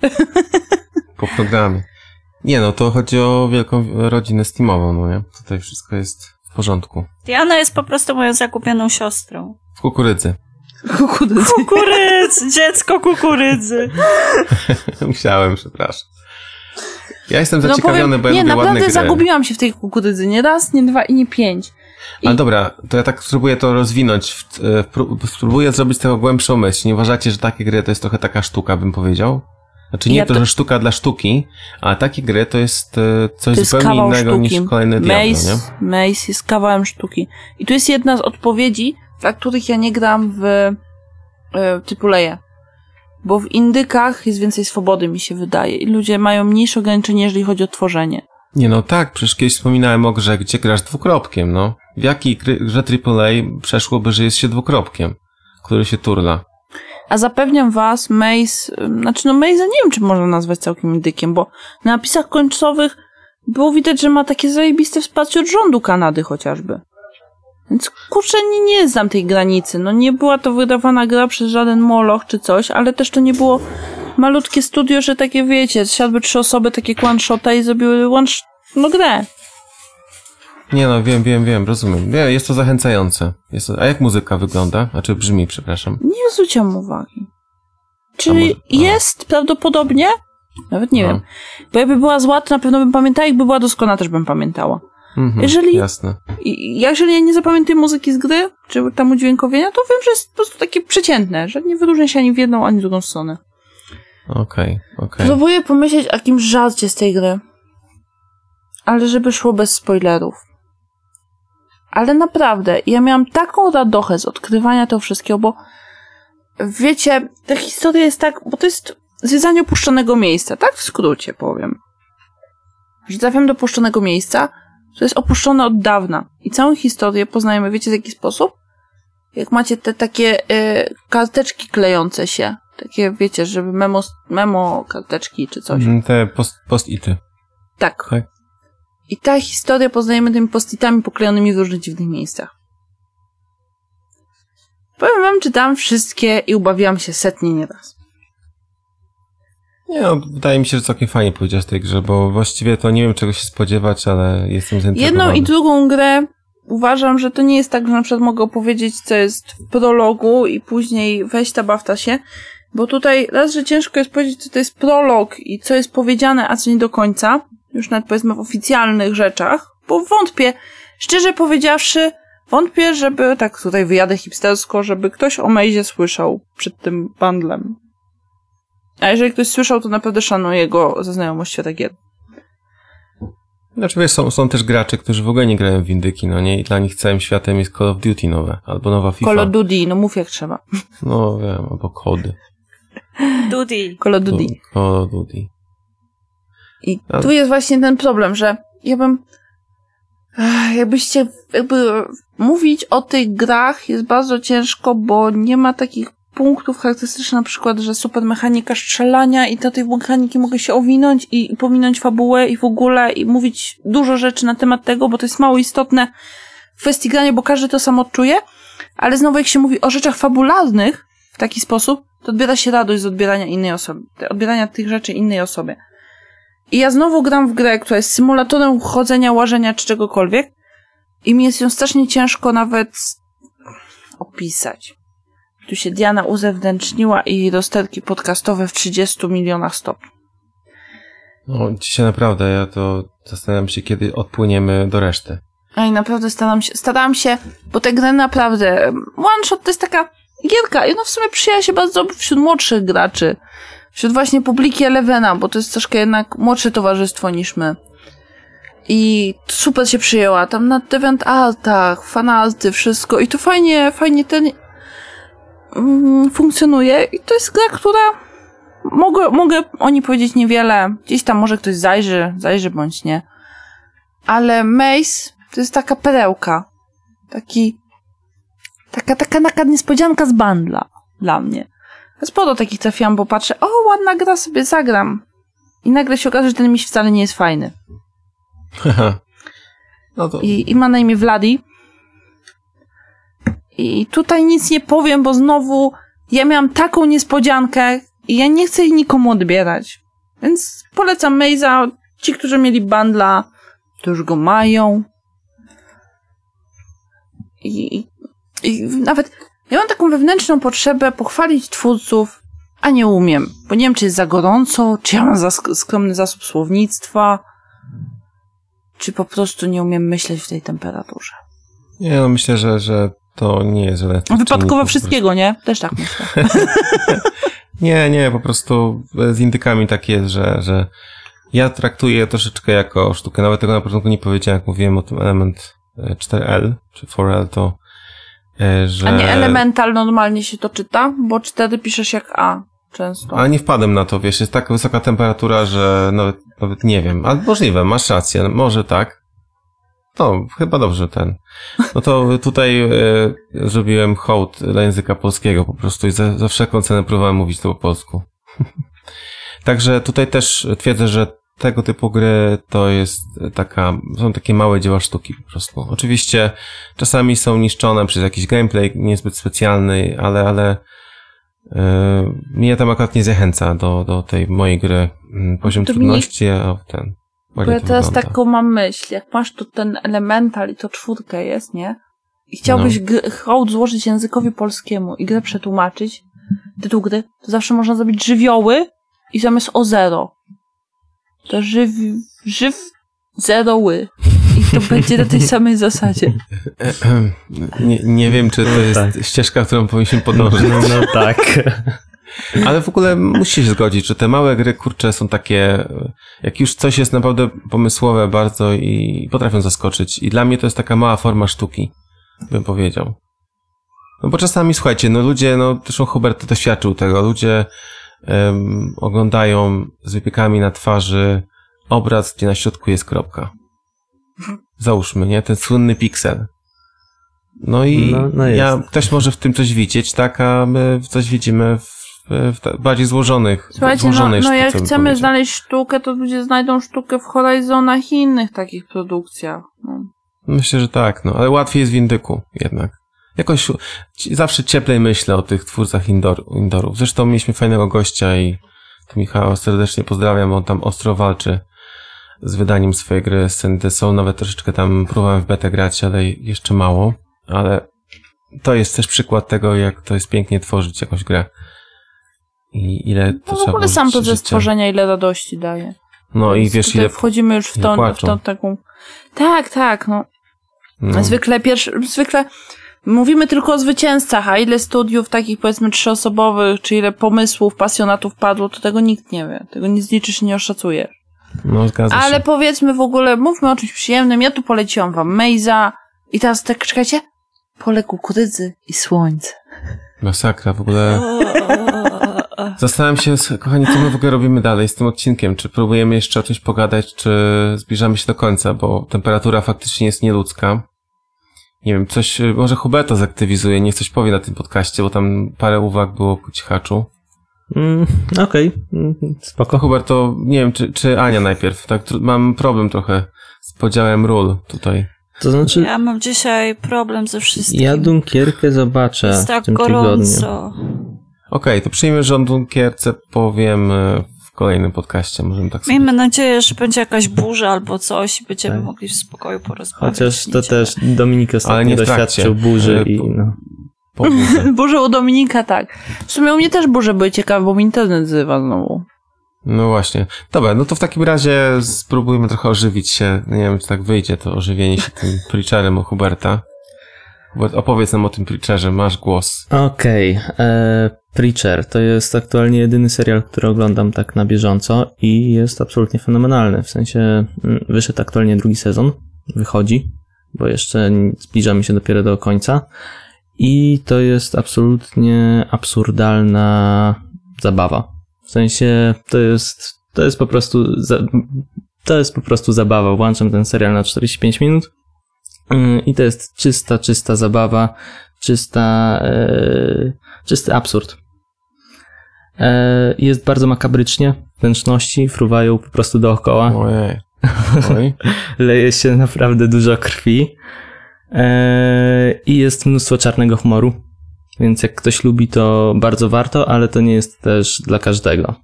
[LAUGHS] po programie. Nie no, to chodzi o wielką rodzinę Steamową, no nie? Tutaj wszystko jest w porządku. Diana jest po prostu moją zakupioną siostrą. W kukurydzy. Kukurydzy. Kukurydzy, dziecko kukurydzy. [LAUGHS] Musiałem, przepraszam. Ja jestem zaciekawiony, no powiem, bo ja nie, lubię naprawdę zagubiłam się w tej kukurydzy. Nie raz, nie dwa i nie pięć. I... Ale dobra, to ja tak spróbuję to rozwinąć. W, w, spróbuję zrobić tego głębszą myśl. Nie uważacie, że takie gry to jest trochę taka sztuka, bym powiedział? Znaczy nie ja to, że sztuka dla sztuki, a takie gry to jest e, coś to jest zupełnie innego sztuki. niż kolejny Diablo, Maze, nie? Maze jest kawałem sztuki. I tu jest jedna z odpowiedzi, dla których ja nie gram w y, AAA. Bo w indykach jest więcej swobody, mi się wydaje. I ludzie mają mniejsze ograniczenia, jeżeli chodzi o tworzenie. Nie no tak, przecież kiedyś wspominałem o grze, gdzie grasz dwukropkiem, no. W jakiej grze AAA przeszłoby, że jest się dwukropkiem, który się turla? A zapewniam was, Maze, znaczy no Maze nie wiem, czy można nazwać całkiem indykiem, bo na napisach końcowych było widać, że ma takie zajebiste wsparcie od rządu Kanady chociażby. Więc kurczę, nie, nie znam tej granicy. No nie była to wydawana gra przez żaden moloch czy coś, ale też to nie było malutkie studio, że takie wiecie, siadły trzy osoby, takie one-shota i zrobiły one no grę. Nie no, wiem, wiem, wiem, rozumiem. Jest to zachęcające. Jest to... A jak muzyka wygląda? Znaczy brzmi, przepraszam. Nie zwróciłam uwagi. Czyli może... jest prawdopodobnie Nawet nie no. wiem. Bo jakby była zła, to na pewno bym pamiętała, jakby była doskonała, też bym pamiętała. Mhm, jeżeli, jasne. Jeżeli ja nie zapamiętuję muzyki z gry, czy tam udźwiękowienia, to wiem, że jest po prostu takie przeciętne, że nie wyróżnia się ani w jedną, ani w drugą stronę. Okej, okay, okej. Okay. Próbuję pomyśleć o jakimś żarcie z tej gry. Ale żeby szło bez spoilerów. Ale naprawdę, ja miałam taką radochę z odkrywania tego wszystkiego, bo wiecie, ta historia jest tak, bo to jest zwiedzanie opuszczonego miejsca, tak w skrócie powiem. Że trafiam do opuszczonego miejsca, to jest opuszczone od dawna i całą historię poznajemy, wiecie w jaki sposób? Jak macie te takie y, karteczki klejące się, takie wiecie, żeby memo, memo karteczki czy coś. Mhm, te post, post-ity. Tak. tak. I ta historia poznajemy tymi postitami poklejonymi w różnych dziwnych miejscach. Powiem wam, czytałam wszystkie i ubawiłam się setnie nieraz. Nie, no, wydaje mi się, że całkiem fajnie powiedziałeś tej grze, bo właściwie to nie wiem czego się spodziewać, ale jestem zainteresowany. Jedną i drugą grę uważam, że to nie jest tak, że na przykład mogę opowiedzieć, co jest w prologu i później weź ta bawta się, bo tutaj raz, że ciężko jest powiedzieć, co to jest prolog i co jest powiedziane, a co nie do końca, już nawet powiedzmy w oficjalnych rzeczach, bo wątpię, szczerze powiedziawszy, wątpię, żeby, tak tutaj wyjadę hipstersko, żeby ktoś o Mejzie słyszał przed tym bundlem. A jeżeli ktoś słyszał, to naprawdę szanuję go za znajomość świata gier. Znaczy wiesz, są, są też gracze, którzy w ogóle nie grają w Indyki, no nie? I dla nich całym światem jest Call of Duty nowe, albo nowa FIFA. Call of Duty, no mów jak trzeba. No wiem, albo kody. Duty. Call of Duty. Call of Duty. I tu jest właśnie ten problem, że ja bym jakbyście jakby mówić o tych grach jest bardzo ciężko, bo nie ma takich punktów charakterystycznych, na przykład, że super mechanika strzelania i do tej mechaniki mogę się owinąć i, i pominąć fabułę i w ogóle i mówić dużo rzeczy na temat tego, bo to jest mało istotne w kwestii grania, bo każdy to samo odczuje, ale znowu jak się mówi o rzeczach fabularnych taki sposób, to odbiera się radość z odbierania innej osoby, odbierania tych rzeczy innej osobie. I ja znowu gram w grę, która jest symulatorem chodzenia, łażenia czy czegokolwiek i mi jest ją strasznie ciężko nawet opisać. Tu się Diana uzewnętrzniła i rozterki podcastowe w 30 milionach stopni. No, dzisiaj naprawdę, ja to zastanawiam się, kiedy odpłyniemy do reszty. Ej, naprawdę staram się, starałam się, bo te gry naprawdę, One Shot to jest taka gierka i ona w sumie przyjęła się bardzo wśród młodszych graczy. Wśród właśnie publiki Elevena, bo to jest troszkę jednak młodsze towarzystwo niż my. I super się przyjęła, tam na DeviantArtach, fanarty, wszystko i to fajnie, fajnie ten mm, funkcjonuje i to jest gra, która mogę, mogę o niej powiedzieć niewiele. Gdzieś tam może ktoś zajrzy, zajrzy bądź nie. Ale Maze to jest taka perełka. Taki, taka, taka, taka niespodzianka z bandla dla mnie. Sporo takich trafiłam, bo patrzę, o, ładna gra, sobie zagram. I nagle się okaże, że ten miś wcale nie jest fajny. [LAUGHS] no to... I, I ma na imię Vladi. I tutaj nic nie powiem, bo znowu ja miałam taką niespodziankę i ja nie chcę jej nikomu odbierać. Więc polecam Meiza. Ci, którzy mieli bandla, to już go mają. I, i, nawet ja mam taką wewnętrzną potrzebę pochwalić twórców, a nie umiem, bo nie wiem, czy jest za gorąco, czy ja mam za skromny zasób słownictwa, czy po prostu nie umiem myśleć w tej temperaturze. Nie, no myślę, że, że to nie jest żaden Wypadkowo wszystkiego, nie? Też tak myślę. [LAUGHS] nie, nie, po prostu z indykami tak jest, że, że ja traktuję troszeczkę jako sztukę. Nawet tego na początku nie powiedziałem, jak mówiłem o tym element 4L e, czy 4L, to że... A nie elemental normalnie się to czyta? Bo 4 piszesz jak A często. Ale nie wpadłem na to, wiesz, jest taka wysoka temperatura, że nawet, nawet nie wiem. Ale możliwe, masz rację, może tak. No, chyba dobrze ten. No to tutaj y, zrobiłem hołd dla języka polskiego po prostu i za, za wszelką cenę próbowałem mówić to po polsku. [LAUGHS] Także tutaj też twierdzę, że tego typu gry to jest taka, są takie małe dzieła sztuki po prostu. Oczywiście czasami są niszczone przez jakiś gameplay niezbyt specjalny, ale, ale yy, mnie tam akurat nie zachęca do, do tej mojej gry mm, poziom to trudności, a ten. Bo ja teraz wygląda. taką mam myśl, jak masz tu ten elemental i to czwórkę jest, nie? I chciałbyś no. hołd złożyć językowi polskiemu i grę przetłumaczyć, tytuł gry, to zawsze można zrobić żywioły i zamiast o zero to żyw, żyw zeroły. I to będzie na tej [LAUGHS] samej zasadzie. [CLEARS THROAT] Nie, nie wiem, czy to jest tak. ścieżka, którą powinniśmy podążyć. No, no tak. [LAUGHS] Ale w ogóle musicie się zgodzić, że te małe gry, kurcze, są takie, jak już coś jest naprawdę pomysłowe bardzo i potrafią zaskoczyć. I dla mnie to jest taka mała forma sztuki, bym powiedział. No bo czasami, słuchajcie, no ludzie, no zresztą Hubert doświadczył tego, ludzie um, oglądają z wypiekami na twarzy obraz, gdzie na środku jest kropka. Załóżmy, nie? Ten słynny piksel. No i no, no ja, ktoś może w tym coś widzieć, tak, a my coś widzimy w, w bardziej złożonych, Słuchajcie, no, no jak chcemy znaleźć sztukę, to ludzie znajdą sztukę w Horizonach i innych takich produkcjach. No. Myślę, że tak, no, ale łatwiej jest w Indyku jednak. Jakoś zawsze cieplej myślę o tych twórcach indoor, Indorów. Zresztą mieliśmy fajnego gościa i Michała serdecznie pozdrawiam, on tam ostro walczy z wydaniem swojej gry Send the Soul. Nawet troszeczkę tam próbowałem w betę grać, ale jeszcze mało. Ale to jest też przykład tego, jak to jest pięknie tworzyć jakąś grę. I ile to no, trzeba w ogóle sam proces tworzenia, ile radości daje. No i wiesz, ile wchodzimy już w tą, w tą taką... Tak, tak, no. no. Zwykle pierwszy, zwykle mówimy tylko o zwycięzcach, a ile studiów takich powiedzmy trzyosobowych, czy ile pomysłów, pasjonatów padło, to tego nikt nie wie. Tego nie zliczysz, nie oszacujesz. No, zgadza Ale się. powiedzmy w ogóle, mówmy o czymś przyjemnym. Ja tu poleciłam wam Mejza i teraz tak, czekajcie, pole kukurydzy i słońce. Masakra, w ogóle. Zastanawiam się, kochani, co my w ogóle robimy dalej z tym odcinkiem. Czy próbujemy jeszcze o czymś pogadać, czy zbliżamy się do końca, bo temperatura faktycznie jest nieludzka. Nie wiem, coś, może Huberto zaktywizuje, niech coś powie na tym podcaście, bo tam parę uwag było po cichaczu. Mm, Okej, okay. Mm, spoko. Hubert, to nie wiem, czy, czy Ania najpierw. Tak, mam problem trochę z podziałem ról tutaj. To znaczy... Ja mam dzisiaj problem ze wszystkim. Ja Dunkierkę zobaczę Jest tak w tym gorąco. Okej, okay, to przyjmę, że o Dunkierce powiem e, w kolejnym podcaście. Możemy tak sobie... Miejmy nadzieję, że będzie jakaś burza albo coś i będziemy tak. mogli w spokoju porozmawiać. Chociaż to też Dominik ostatnio doświadczył burzy i no. [LAUGHS] burze u Dominika, tak. W sumie u mnie też burze były ciekawe, bo mi internet zywa znowu. No właśnie. Dobra, no to w takim razie spróbujmy trochę ożywić się. Nie wiem, czy tak wyjdzie to ożywienie się tym preacherem u Huberta. Opowiedz nam o tym preacherze, masz głos. Okej, okay. E, Preacher to jest aktualnie jedyny serial, który oglądam tak na bieżąco i jest absolutnie fenomenalny. W sensie mm, wyszedł aktualnie drugi sezon, wychodzi, bo jeszcze zbliżamy się dopiero do końca i to jest absolutnie absurdalna zabawa. W sensie to jest, to jest po prostu, to jest po prostu zabawa. Włączam ten serial na 45 minut i to jest czysta, czysta zabawa, czysta, e, czysty absurd. E, jest bardzo makabrycznie, wnętrzności fruwają po prostu dookoła. Ojej. Oj. [LAUGHS] Leje się naprawdę dużo krwi. E, I jest mnóstwo czarnego humoru. Więc jak ktoś lubi, to bardzo warto, ale to nie jest też dla każdego.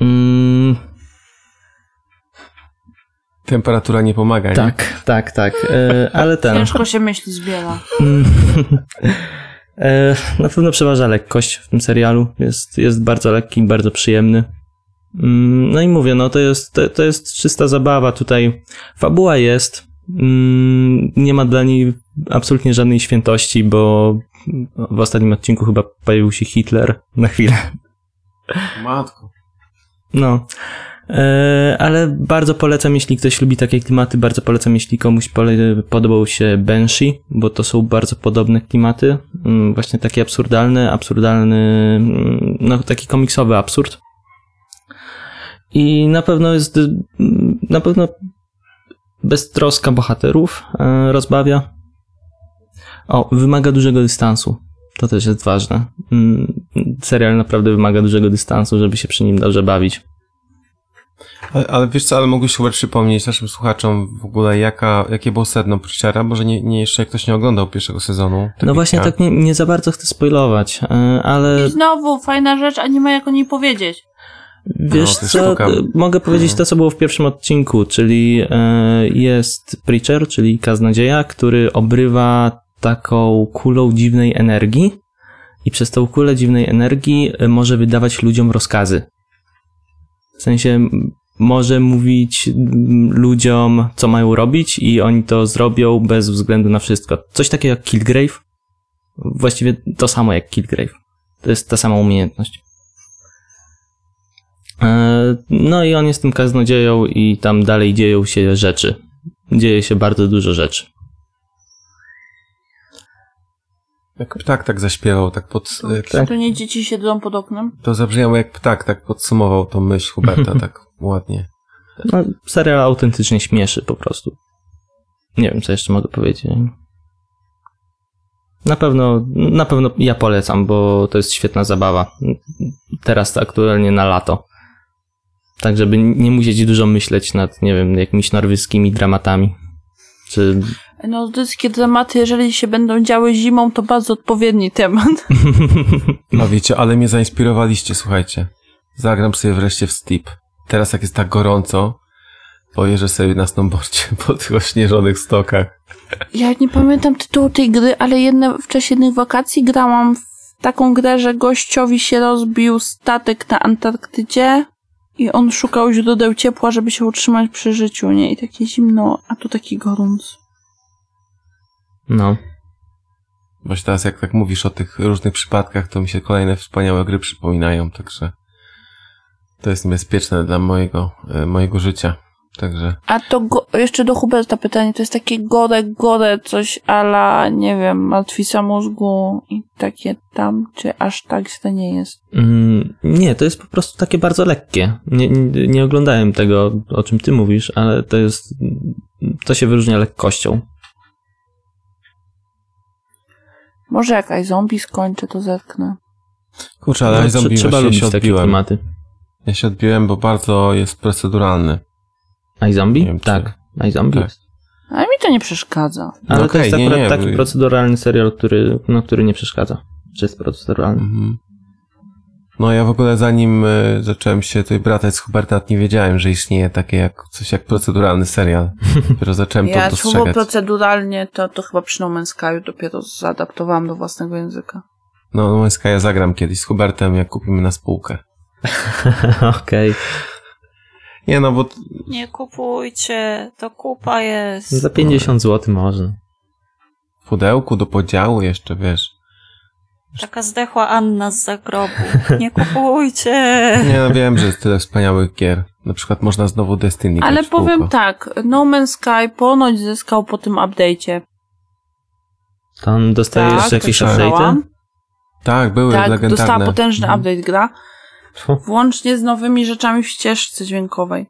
Mm. Temperatura nie pomaga. Tak, nie? tak, tak. E, ale ten. Ciężko się myśli zbiera. [LAUGHS] e, na pewno przeważa lekkość w tym serialu. Jest, jest bardzo lekki, bardzo przyjemny. Mm, no i mówię, no to jest, to, to jest czysta zabawa. Tutaj fabuła jest. Mm, nie ma dla niej absolutnie żadnej świętości, bo w ostatnim odcinku chyba pojawił się Hitler na chwilę. Matko. No. E, ale bardzo polecam, jeśli ktoś lubi takie klimaty, bardzo polecam, jeśli komuś podobał się Banshee, bo to są bardzo podobne klimaty. Mm, właśnie takie absurdalne, absurdalny, mm, no taki komiksowy absurd. I na pewno jest, na pewno beztroska bohaterów e, rozbawia. O, wymaga dużego dystansu. To też jest ważne. Mm, serial naprawdę wymaga dużego dystansu, żeby się przy nim dobrze bawić. Ale, ale wiesz co, ale mógłbyś chyba przypomnieć naszym słuchaczom w ogóle, jaka, jakie było sedno Preachera? Może nie, nie jeszcze ktoś nie oglądał pierwszego sezonu. No właśnie, tak nie, nie za bardzo chcę spoilować, e, ale... I znowu, fajna rzecz, a nie ma jak o niej powiedzieć. Wiesz no, co, mogę powiedzieć to, co było w pierwszym odcinku, czyli e, jest Preacher, czyli kaznodzieja, który obrywa taką kulą dziwnej energii i przez tą kulę dziwnej energii e, może wydawać ludziom rozkazy. W sensie może mówić ludziom, co mają robić i oni to zrobią bez względu na wszystko. Coś takiego jak Killgrave. Właściwie to samo jak Killgrave. To jest ta sama umiejętność. E, no i on jest tym kaznodzieją i tam dalej dzieją się rzeczy. Dzieje się bardzo dużo rzeczy. Jak ptak tak zaśpiewał, tak pod... Czy tak. to nie dzieci siedzą pod oknem? To zabrzmiało jak ptak, tak podsumował tą myśl Huberta, [LAUGHS] tak ładnie. No, serial autentycznie śmieszy po prostu. Nie wiem, co jeszcze mogę powiedzieć. Na pewno, na pewno ja polecam, bo to jest świetna zabawa. Teraz to aktualnie na lato. Tak, żeby nie musieć dużo myśleć nad, nie wiem, jakimiś norwyskimi dramatami. Czy... Nordyckie dramaty, jeżeli się będą działy zimą, to bardzo odpowiedni temat. [LAUGHS] No wiecie, ale mnie zainspirowaliście, słuchajcie. Zagram sobie wreszcie w Steep. Teraz jak jest tak gorąco, pojeżdżę sobie na snowboardzie [LAUGHS] po tych ośnieżonych stokach. Ja nie pamiętam tytułu tej gry, ale jedne, w czasie jednych wakacji grałam w taką grę, że gościowi się rozbił statek na Antarktydzie i on szukał źródeł ciepła, żeby się utrzymać przy życiu, nie? I takie zimno, a tu taki gorąc. No. Właśnie teraz jak tak mówisz o tych różnych przypadkach, to mi się kolejne wspaniałe gry przypominają, także to jest niebezpieczne dla mojego, e, mojego życia. Także. A to go, jeszcze do Huberta pytanie, to jest takie gore, gore, coś ala, nie wiem, martwica mózgu i takie tam, czy aż tak to nie jest? Mm, nie, to jest po prostu takie bardzo lekkie. Nie, nie, nie oglądałem tego, o czym ty mówisz, ale to jest, to się wyróżnia lekkością. Może jak iZombie skończę, to zetknę. Kurczę, ale no, iZombie trzeba lubić się takie klimaty. Ja się odbiłem, bo bardzo jest proceduralny iZombie? Wiem, tak, czy... iZombie tak. Ale mi to nie przeszkadza. Ale no okay, to jest akurat nie, nie, taki proceduralny serial, który, no, który nie przeszkadza. Że jest proceduralny. Mhm. No ja w ogóle zanim y, zacząłem się tutaj bratać z Huberta, nie wiedziałem, że istnieje takie jak, coś jak proceduralny serial. [LAUGHS] Dopiero zacząłem ja to dostrzegać. Ja proceduralnie to, to chyba przy No Man's dopiero zaadaptowałem do własnego języka. No No Man's ja zagram kiedyś z Hubertem, jak kupimy na spółkę. [LAUGHS] Okej. Okay. Nie no, bo... Nie kupujcie, to kupa jest. Za 50 zł można. W pudełku do podziału jeszcze, wiesz. Taka zdechła Anna z zagrobu. Nie kupujcie! Nie no, wiem, że jest tyle wspaniałych gier. Na przykład można znowu Destiny Ale powiem tak, No Man's Sky ponoć zyskał po tym update'cie. Tam dostajesz tak, jakieś update'y? Tak, były tak, legendarne. dostała potężny mhm. update gra. Włącznie z nowymi rzeczami w ścieżce dźwiękowej.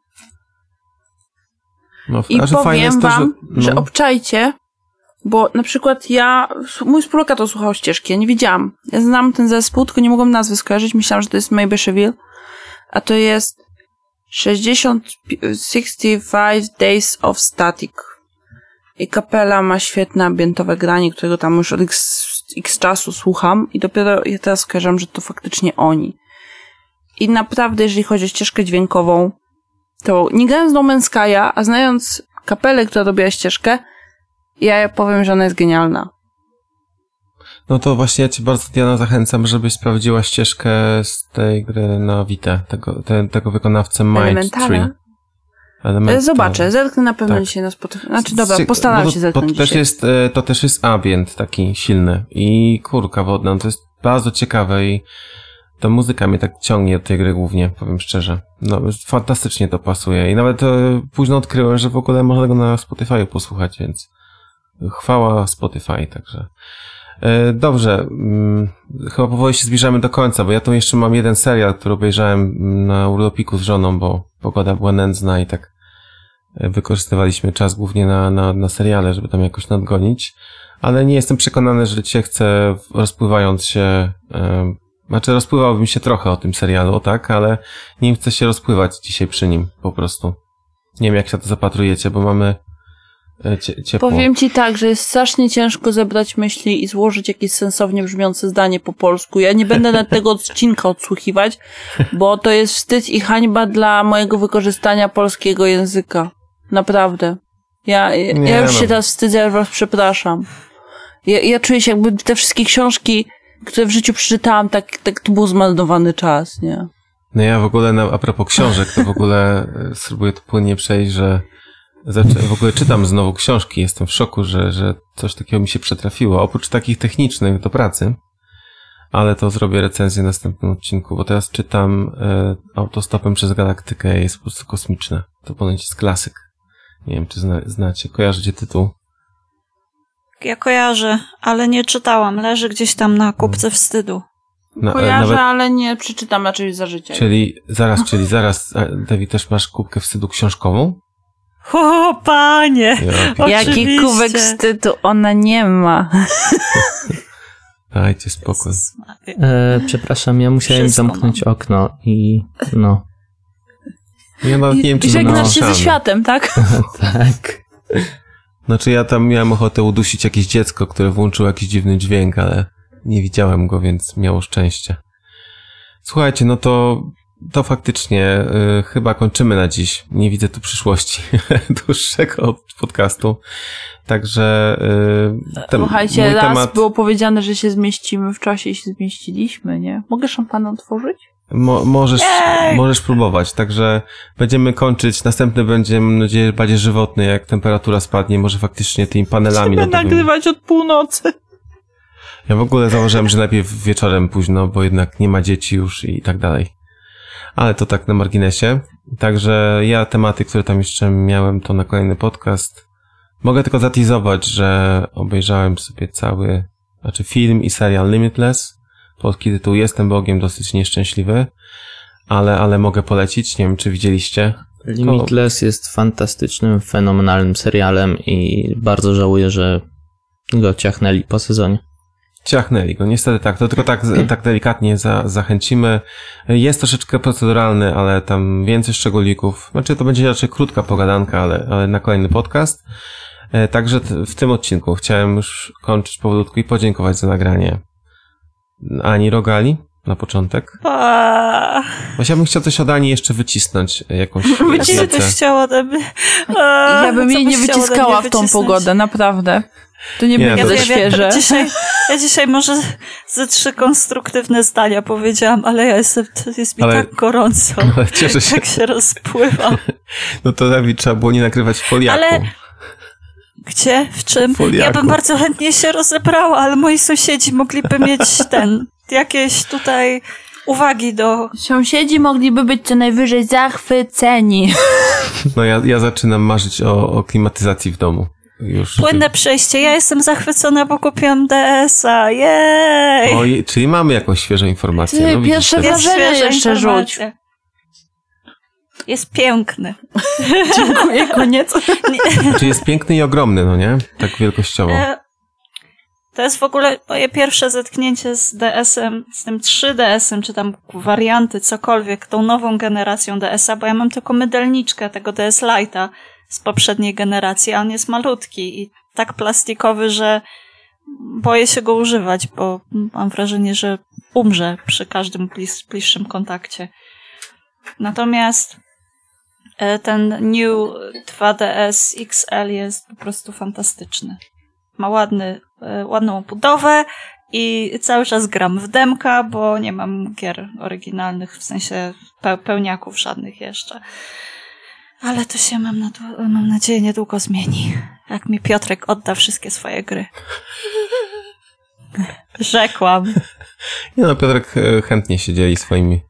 No, I powiem wam, że, no. że obczajcie, bo na przykład ja, mój współlokator słuchał ścieżki, ja nie wiedziałam. Ja znam ten zespół, tylko nie mogłam nazwy skojarzyć, myślałam, że to jest Maybesheville, a to jest 60, 65 Days of Static. I kapela ma świetne ambientowe granie, którego tam już od x, x czasu słucham i dopiero ja teraz skojarzam, że to faktycznie oni. I naprawdę, jeżeli chodzi o ścieżkę dźwiękową, to nie grając No Man's Sky'a, a znając kapelę, która robiła ścieżkę, ja powiem, że ona jest genialna. No to właśnie ja cię bardzo, Diana, zachęcam, żebyś sprawdziła ścieżkę z tej gry na Vita, tego, te, tego wykonawcę Mind Tree. Element, Zobaczę, zerknę na pewno tak. dzisiaj na Spotify. Znaczy dobra, postaram się zerknąć to też jest, e, To też jest ambient taki silny i kurka wodna, to jest bardzo ciekawe i ta muzyka mnie tak ciągnie do tej gry głównie, powiem szczerze. No, fantastycznie to pasuje i nawet e, późno odkryłem, że w ogóle można go na Spotify posłuchać, więc chwała Spotify, także. E, dobrze, mm, chyba powoli się zbliżamy do końca, bo ja tu jeszcze mam jeden serial, który obejrzałem na urlopiku z żoną, bo pogoda była nędzna i tak e, wykorzystywaliśmy czas głównie na, na, na seriale, żeby tam jakoś nadgonić, ale nie jestem przekonany, że cię chcę, rozpływając się, znaczy rozpływałbym się trochę o tym serialu, tak, ale nie chcę się rozpływać dzisiaj przy nim, po prostu. Nie wiem, jak się to zapatrujecie, bo mamy e, ciepło. Powiem ci tak, że jest strasznie ciężko zebrać myśli i złożyć jakieś sensownie brzmiące zdanie po polsku. Ja nie będę na tego odcinka odsłuchiwać, bo to jest wstyd i hańba dla mojego wykorzystania polskiego języka. Naprawdę. Ja, ja już no. się teraz wstydzę, ja was przepraszam. Ja, ja czuję się jakby te wszystkie książki które w życiu przeczytałam, tak, tak to był zmarnowany czas, nie? No ja w ogóle, na, a propos książek, to w ogóle e, spróbuję to płynnie przejść, że w ogóle czytam znowu książki, jestem w szoku, że, że coś takiego mi się przetrafiło, oprócz takich technicznych do pracy, ale to zrobię recenzję w następnym odcinku, bo teraz czytam e, Autostopem przez Galaktykę, jest po prostu kosmiczne. To ponoć jest klasyk. Nie wiem, czy zna, znacie, kojarzycie tytuł? Ja kojarzę, ale nie czytałam. Leży gdzieś tam na kupce wstydu. Na, Kojarzę, nawet... ale nie przeczytam raczej za życia. Czyli zaraz, czyli zaraz, David, też masz kubkę wstydu książkową? O, panie! Ja, Jaki kubek wstydu ona nie ma. Dajcie spokój. E, przepraszam, ja musiałem Wszystko zamknąć mam. okno i no. Ja nawet nie wiem, czy Żegnasz się ze światem, tak? [LAUGHS] tak. Znaczy ja tam miałem ochotę udusić jakieś dziecko, które włączyło jakiś dziwny dźwięk, ale nie widziałem go, więc miało szczęście. Słuchajcie, no to, to faktycznie y, chyba kończymy na dziś. Nie widzę tu przyszłości [LAUGHS] dłuższego podcastu. Także y, ten, Słuchajcie, raz temat... było powiedziane, że się zmieścimy w czasie i się zmieściliśmy, nie? Mogę szampana otworzyć? Mo możesz, możesz próbować, także będziemy kończyć. Następny będzie, mam nadzieję, bardziej żywotny, jak temperatura spadnie, może faktycznie tymi panelami. Będę nagrywać od północy. Ja w ogóle założyłem, że najpierw wieczorem późno, bo jednak nie ma dzieci już i tak dalej. Ale to tak na marginesie. Także ja tematy, które tam jeszcze miałem, to na kolejny podcast. Mogę tylko zatizować, że obejrzałem sobie cały, znaczy film i serial Limitless. Polski tytuł Jestem Bogiem, dosyć nieszczęśliwy, ale, ale mogę polecić. Nie wiem, czy widzieliście. Limitless jest fantastycznym, fenomenalnym serialem i bardzo żałuję, że go ciachnęli po sezonie. Ciachnęli go, niestety tak, to tylko tak, tak delikatnie za, zachęcimy. Jest troszeczkę proceduralny, ale tam więcej szczególików. Znaczy to będzie raczej krótka pogadanka, ale, ale na kolejny podcast. E, także w tym odcinku chciałem już kończyć powolutku i podziękować za nagranie Ani Rogali na początek. Właśnie ja bym chciał coś od Ani jeszcze wycisnąć, jakąś [LAUGHS] Wycisnąć coś chciała ode mnie. Ja bym jej nie wyciskała w tą pogodę, naprawdę. To nie, nie będzie świeże. Ja dzisiaj, ja dzisiaj może ze trzy konstruktywne zdania powiedziałam, ale ja jestem, to jest mi ale, tak gorąco. [LAUGHS] Ale cieszę się. Tak się rozpływam. [LAUGHS] No to Dawid, trzeba było nie nakrywać foliaku. Ale gdzie? W czym? Foliaku. Ja bym bardzo chętnie się rozebrała, ale moi sąsiedzi mogliby mieć ten, jakieś tutaj uwagi do... Sąsiedzi mogliby być co najwyżej zachwyceni. No ja, ja zaczynam marzyć o, o klimatyzacji w domu. Już Płynne przejście. Ja jestem zachwycona, bo kupiłam DS-a. Jej! O, czyli mamy jakąś świeżą informację. Ty, no, pierwsze wrażenie jeszcze rzuć. Jest piękny. [LAUGHS] Dziękuję, koniec. Czy jest piękny i ogromny, no nie? Tak wielkościowo. E, to jest w ogóle moje pierwsze zetknięcie z DS-em, z tym 3DS-em, czy tam warianty, cokolwiek, tą nową generacją DS-a, bo ja mam tylko mydelniczkę tego DS Lite'a z poprzedniej generacji, a on jest malutki i tak plastikowy, że boję się go używać, bo mam wrażenie, że umrze przy każdym blis bliższym kontakcie. Natomiast e, ten New 2DS XL jest po prostu fantastyczny. Ma ładny, e, ładną budowę i cały czas gram w demka, bo nie mam gier oryginalnych, w sensie pełniaków żadnych jeszcze. Ale to się, mam, na, mam nadzieję, niedługo zmieni. Jak mi Piotrek odda wszystkie swoje gry. Rzekłam. Nie no, Piotrek e, chętnie się dzieli swoimi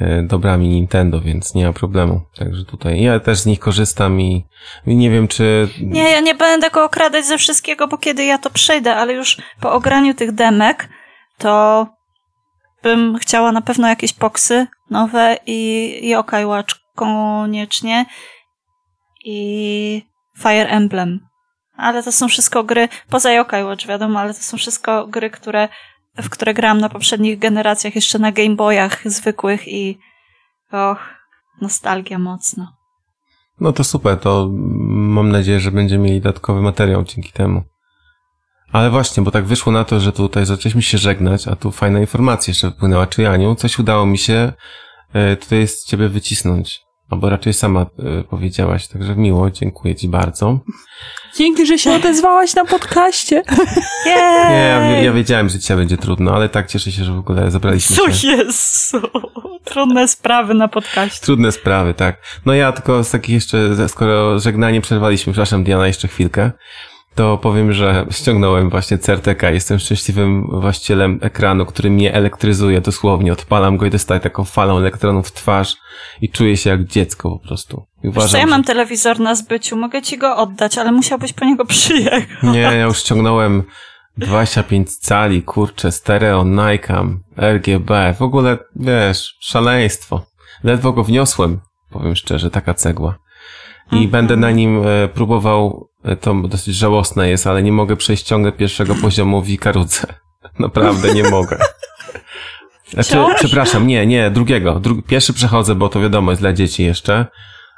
e, dobrami Nintendo, więc nie ma problemu. Także tutaj ja też z nich korzystam i, i nie wiem, czy... Nie, ja nie będę go okradać ze wszystkiego, bo kiedy ja to przejdę, ale już po ograniu tych demek, to bym chciała na pewno jakieś poksy nowe i, i Okaj Watch koniecznie i Fire Emblem. Ale to są wszystko gry, poza Yokai Watch wiadomo, ale to są wszystko gry, które, w które grałam na poprzednich generacjach, jeszcze na Game Boyach zwykłych i och, nostalgia mocno. No to super, to mam nadzieję, że będziemy mieli dodatkowy materiał dzięki temu. Ale właśnie, bo tak wyszło na to, że tutaj zaczęliśmy się żegnać, a tu fajna informacja jeszcze wypłynęła. Czy Aniu, coś udało mi się e, tutaj z ciebie wycisnąć? Albo raczej sama y, powiedziałaś, także miło, dziękuję ci bardzo. Dzięki, że się odezwałaś na podcaście. [LAUGHS] Nie, ja, ja, wiedziałem, że dzisiaj będzie trudno, ale tak cieszę się, że w ogóle zabraliśmy Co się. jest? Trudne sprawy na podcaście. Trudne sprawy, tak. No ja tylko z takich jeszcze, skoro żegnanie przerwaliśmy, przepraszam Diana, jeszcze chwilkę, to powiem, że ściągnąłem właśnie CRTK. Jestem szczęśliwym właścicielem ekranu, który mnie elektryzuje dosłownie. Odpalam go i dostaję taką falą elektronów w twarz i czuję się jak dziecko po prostu. I uważam, co, ja mam że... telewizor na zbyciu, mogę ci go oddać, ale musiałbyś po niego [LAUGHS] przyjechać. Nie, ja już ściągnąłem 25 cali, kurczę, stereo, Nikam, RGB, w ogóle, wiesz, szaleństwo. Ledwo go wniosłem, powiem szczerze, taka cegła. I mhm. będę na nim e, próbował, e, to dosyć żałosne jest, ale nie mogę przejść ciągle pierwszego poziomu w Ikarudze. [LAUGHS] Naprawdę nie mogę. Znaczy, przepraszam, nie, nie, drugiego. Dru pierwszy przechodzę, bo to wiadomo, jest dla dzieci jeszcze,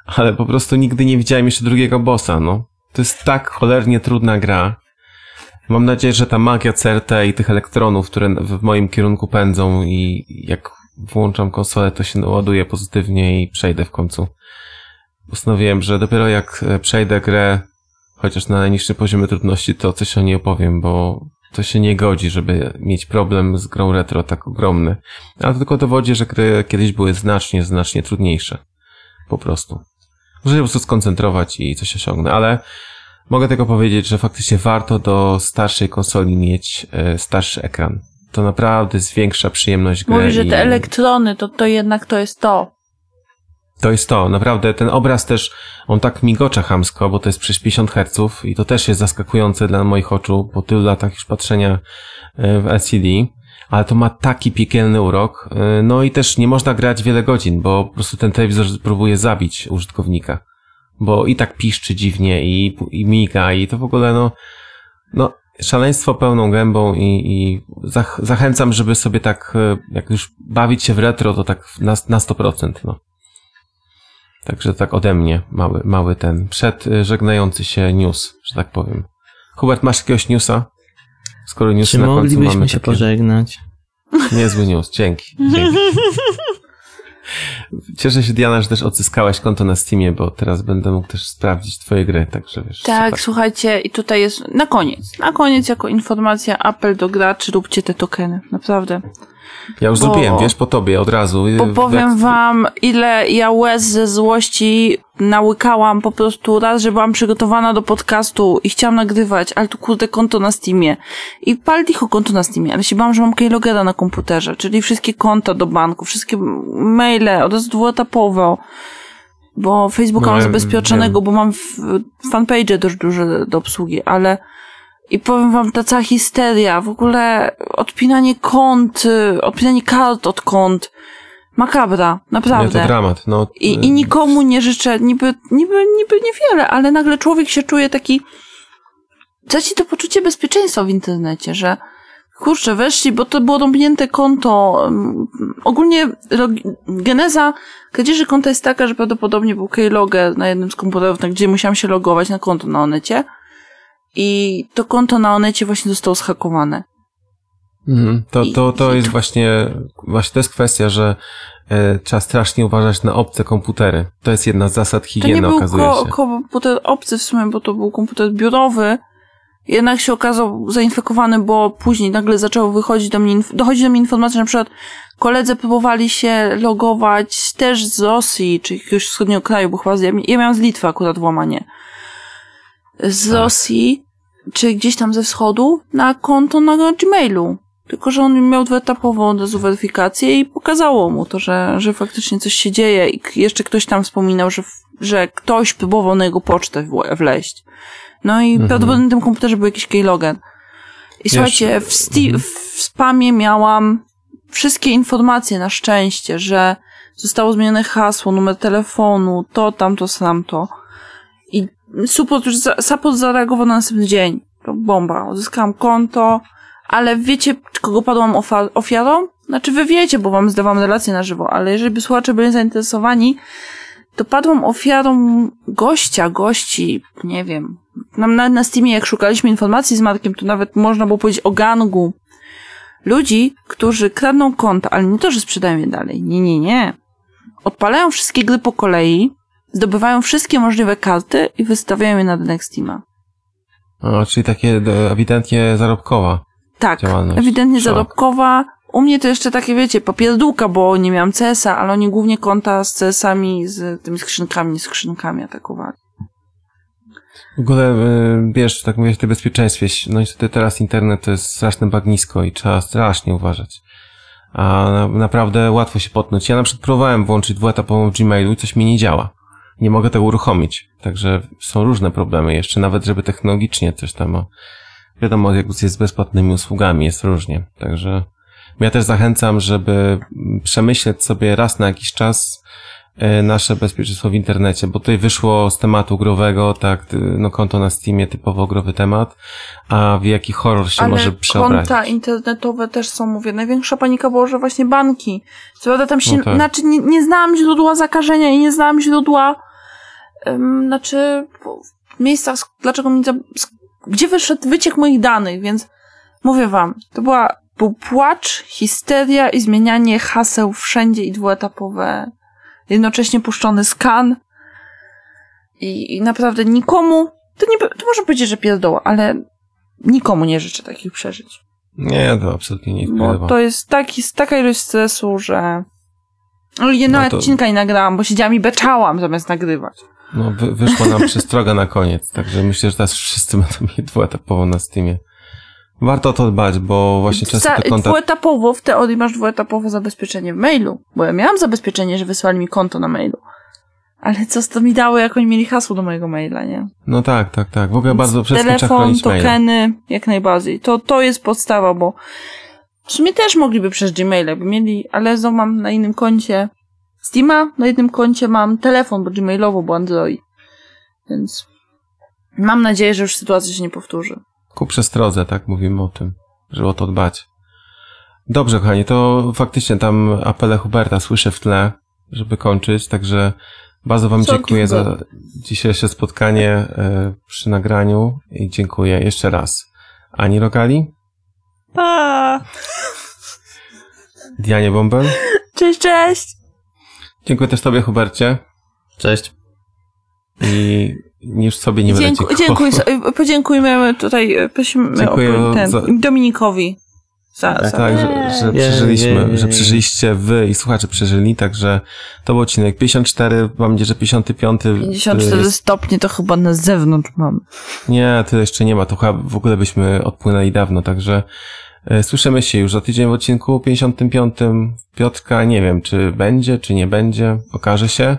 ale po prostu nigdy nie widziałem jeszcze drugiego bossa, no. To jest tak cholernie trudna gra. Mam nadzieję, że ta magia CRT i tych elektronów, które w moim kierunku pędzą i jak włączam konsolę, to się ładuje pozytywnie i przejdę w końcu. Postanowiłem, że dopiero jak e, przejdę grę, chociaż na najniższym poziomie trudności, to coś o niej opowiem, bo to się nie godzi, żeby mieć problem z grą retro tak ogromny. Ale to tylko dowodzi, że gry kiedyś były znacznie, znacznie trudniejsze. Po prostu. Muszę się po prostu skoncentrować i coś osiągnę, ale mogę tylko powiedzieć, że faktycznie warto do starszej konsoli mieć e, starszy ekran. To naprawdę zwiększa przyjemność gry. Mówi, że te elektrony, to, to jednak to jest to. To jest to, naprawdę ten obraz też, on tak migocze chamsko, bo to jest przez 50 Hz i to też jest zaskakujące dla moich oczu po tylu latach już patrzenia e, w LCD, ale to ma taki piekielny urok, e, no i też nie można grać wiele godzin, bo po prostu ten telewizor próbuje zabić użytkownika. Bo i tak piszczy dziwnie i, i miga i to w ogóle no, no szaleństwo pełną gębą i, i zach, zachęcam, żeby sobie tak, e, jak już bawić się w retro, to tak na, na 100%, no. Także tak ode mnie, mały, mały ten, przed e, żegnający się news, że tak powiem. Hubert, masz jakiegoś newsa? Skoro newsy Czy na końcu moglibyśmy mamy się takie... pożegnać? Niezły news, dzięki. [LAUGHS] dzięki. Cieszę się, Diana, że też odzyskałaś konto na Steamie, bo teraz będę mógł też sprawdzić twoje gry, także wiesz. Tak, super. słuchajcie, i tutaj jest na koniec, na koniec jako informacja apel do graczy, róbcie te tokeny, naprawdę. Ja już bo, zrobiłem, wiesz, po tobie od razu. Bo powiem jak... wam, ile ja łez ze złości nałykałam po prostu raz, że byłam przygotowana do podcastu i chciałam nagrywać, ale tu kurde konto na Steamie. I pal licho konto na Steamie, ale się bałam, że mam keylogera na komputerze, czyli wszystkie konta do banku, wszystkie maile od razu dwuetapowo. Bo Facebooka no, mam zabezpieczonego, wiem. bo mam fanpage dość duże do obsługi, ale i powiem wam, ta cała histeria, w ogóle odpinanie kont, odpinanie kart od kont, makabra, naprawdę. Nie, to dramat, no. I, I nikomu nie życzę, niby, niby, niby niewiele, ale nagle człowiek się czuje taki, traci to poczucie bezpieczeństwa w internecie, że kurczę, weszli, bo to było domknięte konto. Ogólnie geneza kradzieży konta jest taka, że prawdopodobnie był keylogger na jednym z komputerów, gdzie musiałam się logować na konto na Onecie. I to konto na Onecie właśnie zostało zhakowane. Mhm. To, to, to jest właśnie, właśnie to jest kwestia, że e, trzeba strasznie uważać na obce komputery. To jest jedna z zasad higieny, to nie był okazuje ko- komputer obcy w sumie, bo to był komputer biurowy. Jednak się okazał zainfekowany, bo później nagle zaczęło wychodzić do mnie, dochodzić do mnie informacja, że na przykład koledzy próbowali się logować też z Rosji, czy jakiegoś wschodniego kraju, bo chyba z, ja miałam z Litwy akurat włamanie z tak. Rosji, czy gdzieś tam ze wschodu, na konto na Gmailu. Tylko, że on miał dwuetapową od razu weryfikację i pokazało mu to, że, że faktycznie coś się dzieje i jeszcze ktoś tam wspominał, że, że ktoś próbował na jego pocztę wleźć. No i mhm. prawdopodobnie na tym komputerze był jakiś keylogger. I słuchajcie, w, mhm. w spamie miałam wszystkie informacje na szczęście, że zostało zmienione hasło, numer telefonu, to, tamto, tamto. Support już za, support zareagował na następny dzień. To bomba. Uzyskałam konto, ale wiecie, kogo padłam ofiarą? Znaczy wy wiecie, bo wam zdawałam relację na żywo, ale jeżeli by słuchacze byli zainteresowani, to padłam ofiarą gościa, gości, nie wiem. Na, na, na Steamie, jak szukaliśmy informacji z Markiem, to nawet można było powiedzieć o gangu. Ludzi, którzy kradną konta, ale nie to, że sprzedają je dalej. Nie, nie, nie. Odpalają wszystkie gry po kolei, zdobywają wszystkie możliwe karty i wystawiają je na rynek Steama. O, czyli takie ewidentnie zarobkowa. Tak, ewidentnie Co? zarobkowa. U mnie to jeszcze takie, wiecie, popierdółka, bo nie miałam CS-a, ale oni głównie konta z CS-ami, z tymi skrzynkami, skrzynkami atakowali. W ogóle, y, wiesz, tak mówię o bezpieczeństwie, no niestety teraz internet to jest straszne bagnisko i trzeba strasznie uważać. A naprawdę łatwo się potnąć. Ja na przykład próbowałem włączyć dwuetapową w Gmailu i coś mi nie działa. Nie mogę tego uruchomić. Także są różne problemy jeszcze, nawet żeby technologicznie coś tam, wiadomo, jak jest z bezpłatnymi usługami, jest różnie. Także ja też zachęcam, żeby przemyśleć sobie raz na jakiś czas nasze bezpieczeństwo w internecie, bo tutaj wyszło z tematu growego, tak, no konto na Steamie, typowo growy temat, a w jaki horror się Ale może przeobrazić. konta internetowe też są, mówię, największa panika była, że właśnie banki. Co prawda tam się, No tak. znaczy nie, nie znałam źródła zakażenia i nie znałam źródła, um, znaczy sk- dlaczego mi, gdzie wyszedł wyciek moich danych, więc mówię wam, to była, był płacz, histeria i zmienianie haseł wszędzie i dwuetapowe, jednocześnie puszczony skan i, i naprawdę nikomu, to nie, to może powiedzieć, że pierdoła, ale nikomu nie życzę takich przeżyć. Nie, to absolutnie nie Bo wpływa. to jest taki, taka ilość stresu, że... Ja No nawet to- odcinka nie nagrałam, bo siedziałam i beczałam zamiast nagrywać. No, wy, wyszła nam [LAUGHS] przestroga na koniec, także myślę, że teraz wszyscy będą mieli dwuetapową na Steamie. Warto o to dbać, bo właśnie często Za, te konta... Dwuetapowo, w teorii masz dwuetapowe zabezpieczenie w mailu, bo ja miałam zabezpieczenie, że wysłali mi konto na mailu. Ale co to mi dało, jak oni mieli hasło do mojego maila, nie? No tak, tak, tak. W ogóle bardzo trzeba Telefon, chronić maila. tokeny, jak najbardziej. To, to jest podstawa, bo w sumie też mogliby przez Gmaila, jakby mieli, ale znowu mam na innym koncie Steama, na jednym koncie mam telefon, bo Gmailowo, bo Android. Więc mam nadzieję, że już sytuacja się nie powtórzy. Ku przestrodze, tak mówimy o tym, żeby o to dbać. Dobrze, kochani, to faktycznie tam apele Huberta słyszę w tle, żeby kończyć, także bardzo Wam dziękuję za dzisiejsze spotkanie e, przy nagraniu i dziękuję jeszcze raz. Ani Rogali, Pa! [LAUGHS] Dianie Bąbel. Cześć, cześć! Dziękuję też Tobie, Hubercie. Cześć. I już sobie nie będę Dziękuję, [LAUGHS] podziękujmy tutaj, e, prosimy o, ten, za- Dominikowi. Za, za, Tak, że, że Jej, przeżyliśmy, jej, jej. że przeżyliście wy i słuchacze przeżyli, także to był odcinek 54, mam nadzieję, że 55. który 54 jest- stopnie to chyba na zewnątrz mam. Nie, tyle jeszcze nie ma, to chyba w ogóle byśmy odpłynęli dawno, także e, słyszymy się już za tydzień w odcinku 55. Piotrka, nie wiem, czy będzie, czy nie będzie, okaże się.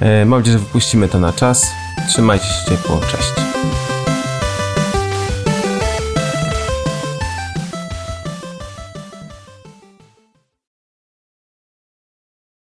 E, Mam nadzieję, że wypuścimy to na czas. Trzymajcie się ciepło, cześć.